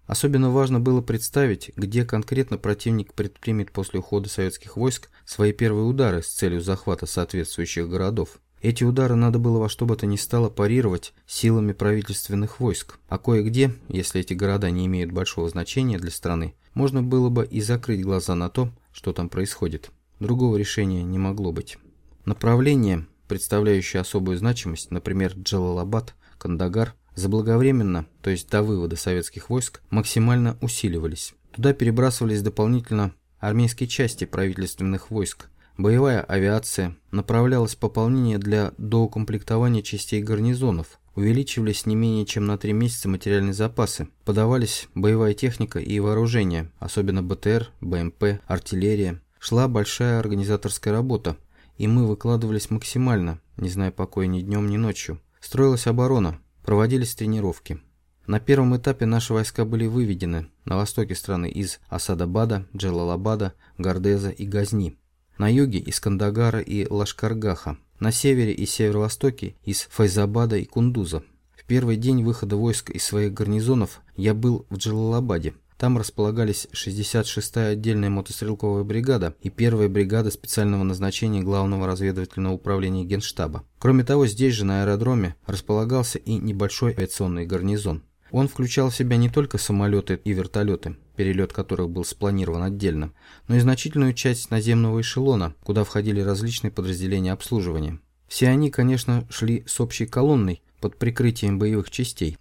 S1: Особенно важно было представить, где конкретно противник предпримет после ухода советских войск свои первые удары с целью захвата соответствующих городов. Эти удары надо было во что бы то ни стало парировать силами правительственных войск, а кое-где, если эти города не имеют большого значения для страны, можно было бы и закрыть глаза на то, что там происходит. Другого решения не могло быть. Направления, представляющие особую значимость, например, Джалалабад, Кандагар, заблаговременно, то есть до вывода советских войск, максимально усиливались. Туда перебрасывались дополнительно армейские части правительственных войск, боевая авиация, направлялось пополнение для доукомплектования частей гарнизонов, увеличивались не менее чем на три месяца материальные запасы, подавались боевая техника и вооружение, особенно БТР, БМП, артиллерия, Шла большая организаторская работа, и мы выкладывались максимально, не зная покоя ни днем, ни ночью. Строилась оборона, проводились тренировки. На первом этапе наши войска были выведены на востоке страны из Асадабада, Джалалабада, Гардеза и Газни. На юге из Кандагара и Лашкаргаха. На севере и северо-востоке из Файзабада и Кундуза. В первый день выхода войск из своих гарнизонов я был в Джалалабаде, там располагались 66-я отдельная мотострелковая бригада и первая бригада специального назначения Главного разведывательного управления Генштаба. Кроме того, здесь же на аэродроме располагался и небольшой авиационный гарнизон. Он включал в себя не только самолеты и вертолеты, перелет которых был спланирован отдельно, но и значительную часть наземного эшелона, куда входили различные подразделения обслуживания. Все они, конечно, шли с общей колонной под прикрытием боевых частей.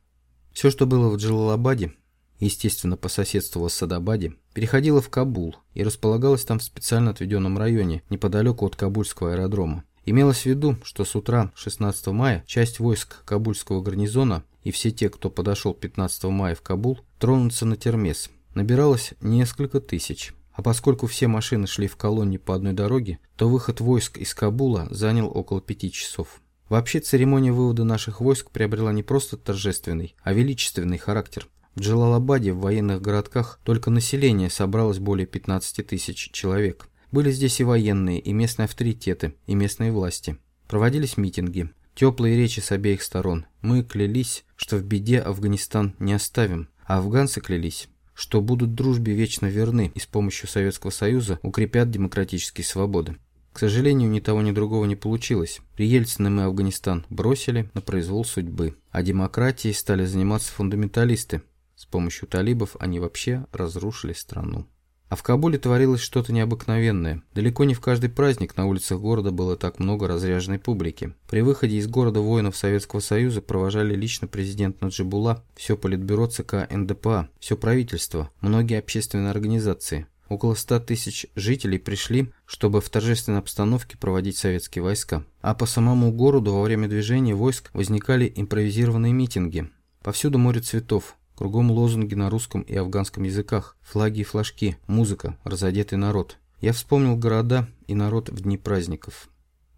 S1: Все, что было в Джалалабаде, естественно по соседству в Ассадабаде, переходила в Кабул и располагалась там в специально отведенном районе, неподалеку от Кабульского аэродрома. Имелось в виду, что с утра 16 мая часть войск Кабульского гарнизона и все те, кто подошел 15 мая в Кабул, тронутся на Термес. Набиралось несколько тысяч. А поскольку все машины шли в колонне по одной дороге, то выход войск из Кабула занял около пяти часов. Вообще церемония вывода наших войск приобрела не просто торжественный, а величественный характер. В Джалалабаде, в военных городках, только население собралось более 15 тысяч человек. Были здесь и военные, и местные авторитеты, и местные власти. Проводились митинги, теплые речи с обеих сторон. Мы клялись, что в беде Афганистан не оставим, а афганцы клялись, что будут дружбе вечно верны и с помощью Советского Союза укрепят демократические свободы. К сожалению, ни того, ни другого не получилось. При Ельцине мы Афганистан бросили на произвол судьбы, а демократией стали заниматься фундаменталисты, с помощью талибов они вообще разрушили страну. А в Кабуле творилось что-то необыкновенное. Далеко не в каждый праздник на улицах города было так много разряженной публики. При выходе из города воинов Советского Союза провожали лично президент Наджибула, все политбюро ЦК НДПА, все правительство, многие общественные организации. Около 100 тысяч жителей пришли, чтобы в торжественной обстановке проводить советские войска. А по самому городу во время движения войск возникали импровизированные митинги. Повсюду море цветов, Кругом лозунги на русском и афганском языках, флаги и флажки, музыка, разодетый народ. Я вспомнил города и народ в дни праздников.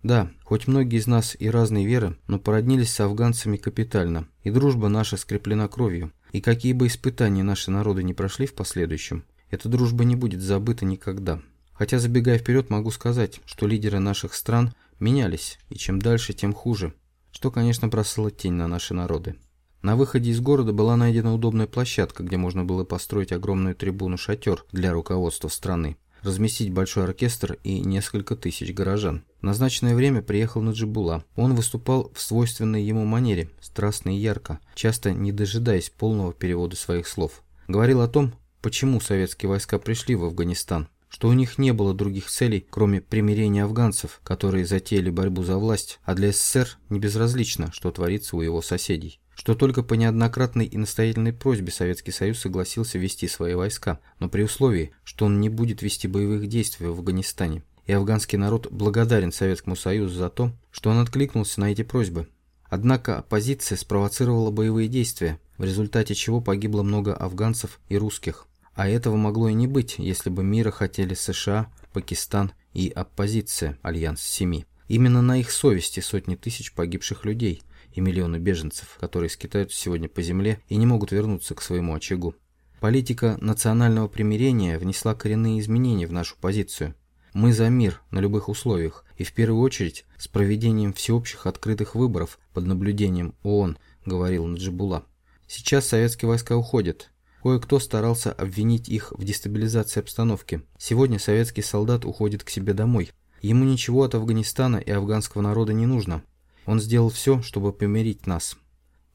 S1: Да, хоть многие из нас и разные веры, но породнились с афганцами капитально, и дружба наша скреплена кровью. И какие бы испытания наши народы не прошли в последующем, Эта дружба не будет забыта никогда. Хотя, забегая вперед, могу сказать, что лидеры наших стран менялись, и чем дальше, тем хуже, что, конечно, бросало тень на наши народы. На выходе из города была найдена удобная площадка, где можно было построить огромную трибуну-шатер для руководства страны, разместить большой оркестр и несколько тысяч горожан. В назначенное время приехал Наджибула. Он выступал в свойственной ему манере, страстно и ярко, часто не дожидаясь полного перевода своих слов. Говорил о том, почему советские войска пришли в Афганистан, что у них не было других целей, кроме примирения афганцев, которые затеяли борьбу за власть, а для СССР не безразлично, что творится у его соседей что только по неоднократной и настоятельной просьбе Советский Союз согласился вести свои войска, но при условии, что он не будет вести боевых действий в Афганистане. И афганский народ благодарен Советскому Союзу за то, что он откликнулся на эти просьбы. Однако оппозиция спровоцировала боевые действия, в результате чего погибло много афганцев и русских. А этого могло и не быть, если бы мира хотели США, Пакистан и оппозиция, Альянс Семи. Именно на их совести сотни тысяч погибших людей – и миллионы беженцев, которые скитаются сегодня по земле и не могут вернуться к своему очагу. Политика национального примирения внесла коренные изменения в нашу позицию. Мы за мир на любых условиях и в первую очередь с проведением всеобщих открытых выборов под наблюдением ООН, говорил Наджибула. Сейчас советские войска уходят. Кое-кто старался обвинить их в дестабилизации обстановки. Сегодня советский солдат уходит к себе домой. Ему ничего от Афганистана и афганского народа не нужно. Он сделал все, чтобы помирить нас.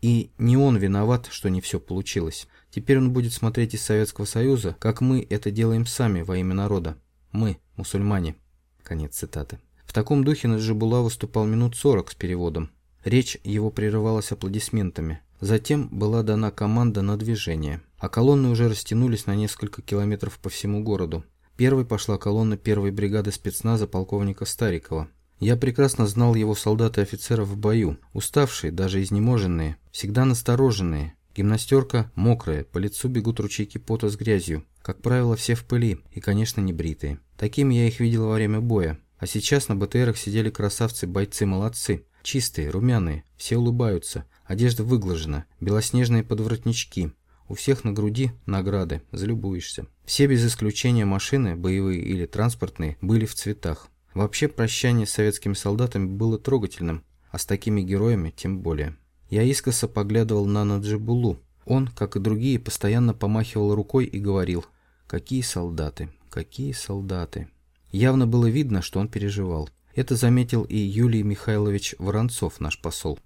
S1: И не он виноват, что не все получилось. Теперь он будет смотреть из Советского Союза, как мы это делаем сами во имя народа. Мы, мусульмане. Конец цитаты. В таком духе Наджибула выступал минут сорок с переводом. Речь его прерывалась аплодисментами. Затем была дана команда на движение, а колонны уже растянулись на несколько километров по всему городу. Первой пошла колонна первой бригады спецназа полковника Старикова. Я прекрасно знал его солдат и офицеров в бою, уставшие, даже изнеможенные, всегда настороженные. Гимнастерка мокрая, по лицу бегут ручейки пота с грязью. Как правило, все в пыли и, конечно, не бритые. Такими я их видел во время боя. А сейчас на БТРах сидели красавцы-бойцы-молодцы. Чистые, румяные, все улыбаются. Одежда выглажена, белоснежные подворотнички. У всех на груди награды, залюбуешься. Все без исключения машины, боевые или транспортные, были в цветах. Вообще прощание с советскими солдатами было трогательным, а с такими героями тем более. Я искоса поглядывал на Наджибулу. Он, как и другие, постоянно помахивал рукой и говорил «Какие солдаты? Какие солдаты?» Явно было видно, что он переживал. Это заметил и Юлий Михайлович Воронцов, наш посол.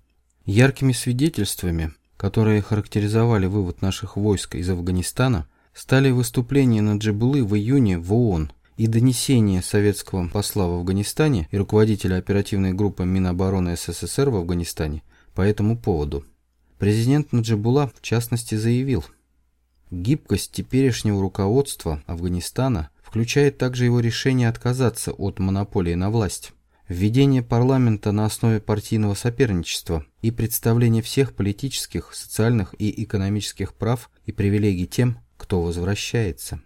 S1: Яркими свидетельствами, которые характеризовали вывод наших войск из Афганистана, стали выступления Наджибулы в июне в ООН – и донесение советского посла в Афганистане и руководителя оперативной группы Минобороны СССР в Афганистане по этому поводу. Президент Наджибула в частности заявил, гибкость теперешнего руководства Афганистана включает также его решение отказаться от монополии на власть, введение парламента на основе партийного соперничества и представление всех политических, социальных и экономических прав и привилегий тем, кто возвращается.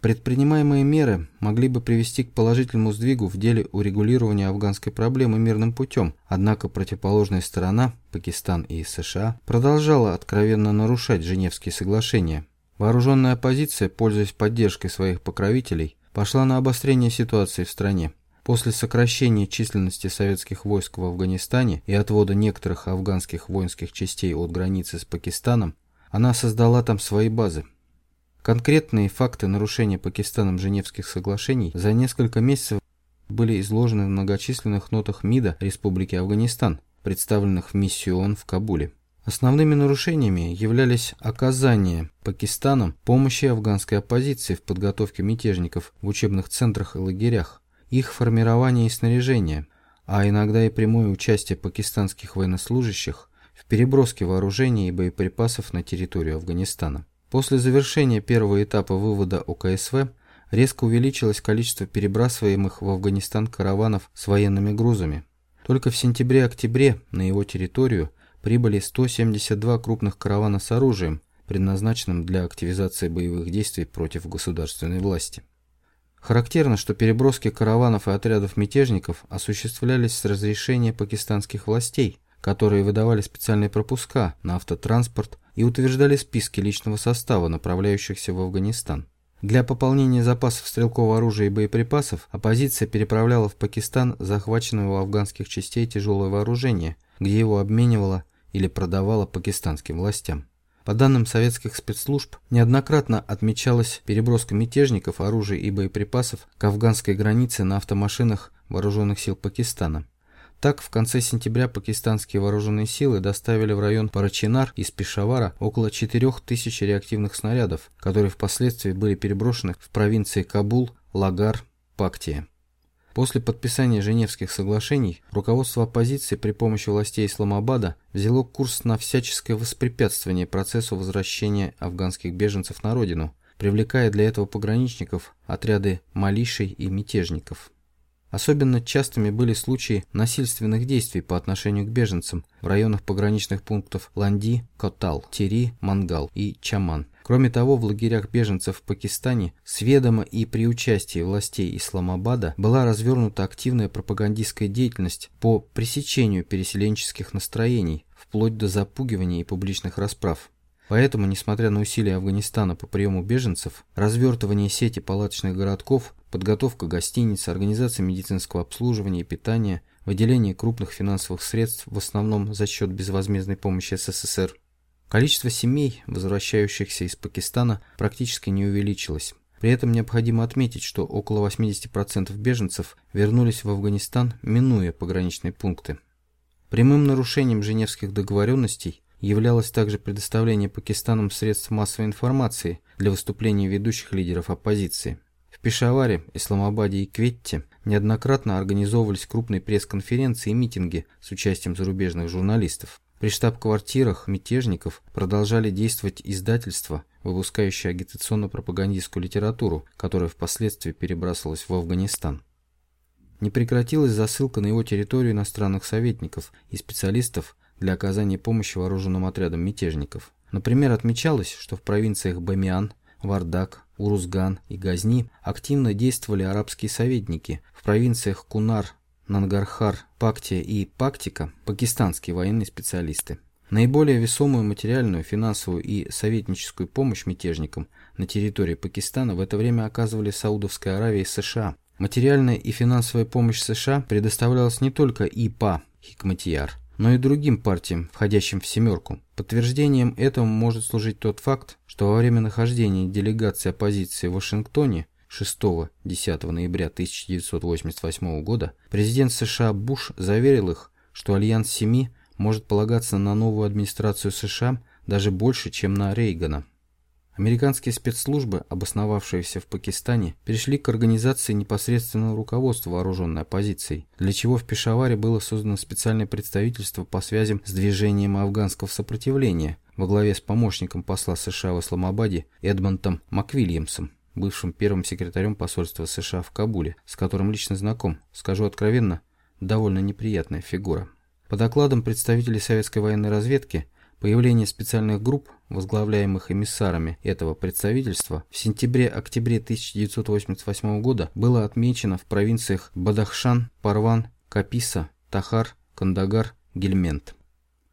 S1: Предпринимаемые меры могли бы привести к положительному сдвигу в деле урегулирования афганской проблемы мирным путем, однако противоположная сторона, Пакистан и США, продолжала откровенно нарушать Женевские соглашения. Вооруженная оппозиция, пользуясь поддержкой своих покровителей, пошла на обострение ситуации в стране. После сокращения численности советских войск в Афганистане и отвода некоторых афганских воинских частей от границы с Пакистаном, она создала там свои базы. Конкретные факты нарушения Пакистаном Женевских соглашений за несколько месяцев были изложены в многочисленных нотах МИДа Республики Афганистан, представленных в миссию ООН в Кабуле. Основными нарушениями являлись оказание Пакистаном помощи афганской оппозиции в подготовке мятежников в учебных центрах и лагерях, их формирование и снаряжение, а иногда и прямое участие пакистанских военнослужащих в переброске вооружений и боеприпасов на территорию Афганистана. После завершения первого этапа вывода ОКСВ резко увеличилось количество перебрасываемых в Афганистан караванов с военными грузами. Только в сентябре-октябре на его территорию прибыли 172 крупных каравана с оружием, предназначенным для активизации боевых действий против государственной власти. Характерно, что переброски караванов и отрядов мятежников осуществлялись с разрешения пакистанских властей, которые выдавали специальные пропуска на автотранспорт и утверждали списки личного состава, направляющихся в Афганистан. Для пополнения запасов стрелкового оружия и боеприпасов оппозиция переправляла в Пакистан захваченное у афганских частей тяжелое вооружение, где его обменивала или продавала пакистанским властям. По данным советских спецслужб, неоднократно отмечалась переброска мятежников, оружия и боеприпасов к афганской границе на автомашинах вооруженных сил Пакистана. Так, в конце сентября пакистанские вооруженные силы доставили в район Парачинар из Пешавара около 4000 реактивных снарядов, которые впоследствии были переброшены в провинции Кабул, Лагар, Пактия. После подписания Женевских соглашений руководство оппозиции при помощи властей Исламабада взяло курс на всяческое воспрепятствование процессу возвращения афганских беженцев на родину, привлекая для этого пограничников, отряды малишей и мятежников. Особенно частыми были случаи насильственных действий по отношению к беженцам в районах пограничных пунктов Ланди, Котал, Тири, Мангал и Чаман. Кроме того, в лагерях беженцев в Пакистане с ведома и при участии властей Исламабада была развернута активная пропагандистская деятельность по пресечению переселенческих настроений, вплоть до запугивания и публичных расправ. Поэтому, несмотря на усилия Афганистана по приему беженцев, развертывание сети палаточных городков, подготовка гостиниц, организация медицинского обслуживания и питания, выделение крупных финансовых средств в основном за счет безвозмездной помощи СССР, количество семей, возвращающихся из Пакистана, практически не увеличилось. При этом необходимо отметить, что около 80% беженцев вернулись в Афганистан, минуя пограничные пункты. Прямым нарушением женевских договоренностей являлось также предоставление Пакистаном средств массовой информации для выступлений ведущих лидеров оппозиции. В Пешаваре, Исламабаде и Кветте неоднократно организовывались крупные пресс-конференции и митинги с участием зарубежных журналистов. При штаб-квартирах мятежников продолжали действовать издательства, выпускающие агитационно-пропагандистскую литературу, которая впоследствии перебрасывалась в Афганистан. Не прекратилась засылка на его территорию иностранных советников и специалистов для оказания помощи вооруженным отрядам мятежников. Например, отмечалось, что в провинциях Бамиан, Вардак, Урузган и Газни активно действовали арабские советники, в провинциях Кунар, Нангархар, Пактия и Пактика – пакистанские военные специалисты. Наиболее весомую материальную, финансовую и советническую помощь мятежникам на территории Пакистана в это время оказывали Саудовская Аравия и США. Материальная и финансовая помощь США предоставлялась не только ИПА Хикматияр – но и другим партиям, входящим в «семерку». Подтверждением этому может служить тот факт, что во время нахождения делегации оппозиции в Вашингтоне 6-10 ноября 1988 года президент США Буш заверил их, что Альянс Семи может полагаться на новую администрацию США даже больше, чем на Рейгана. Американские спецслужбы, обосновавшиеся в Пакистане, перешли к организации непосредственного руководства вооруженной оппозицией, для чего в Пешаваре было создано специальное представительство по связям с движением афганского сопротивления во главе с помощником посла США в Исламабаде Эдмондом Маквильямсом, бывшим первым секретарем посольства США в Кабуле, с которым лично знаком, скажу откровенно, довольно неприятная фигура. По докладам представителей советской военной разведки, Появление специальных групп, возглавляемых эмиссарами этого представительства, в сентябре-октябре 1988 года было отмечено в провинциях Бадахшан, Парван, Каписа, Тахар, Кандагар, Гельмент.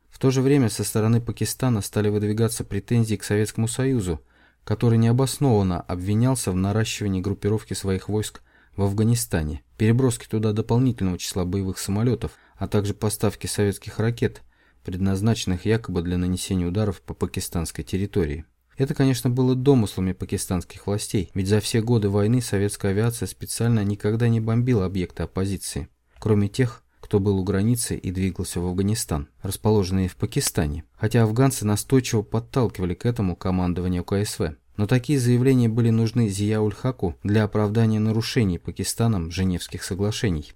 S1: В то же время со стороны Пакистана стали выдвигаться претензии к Советскому Союзу, который необоснованно обвинялся в наращивании группировки своих войск в Афганистане, переброске туда дополнительного числа боевых самолетов, а также поставки советских ракет – предназначенных якобы для нанесения ударов по пакистанской территории. Это, конечно, было домыслами пакистанских властей, ведь за все годы войны советская авиация специально никогда не бомбила объекты оппозиции, кроме тех, кто был у границы и двигался в Афганистан, расположенные в Пакистане, хотя афганцы настойчиво подталкивали к этому командованию КСВ. Но такие заявления были нужны Зияуль-Хаку для оправдания нарушений Пакистаном Женевских соглашений.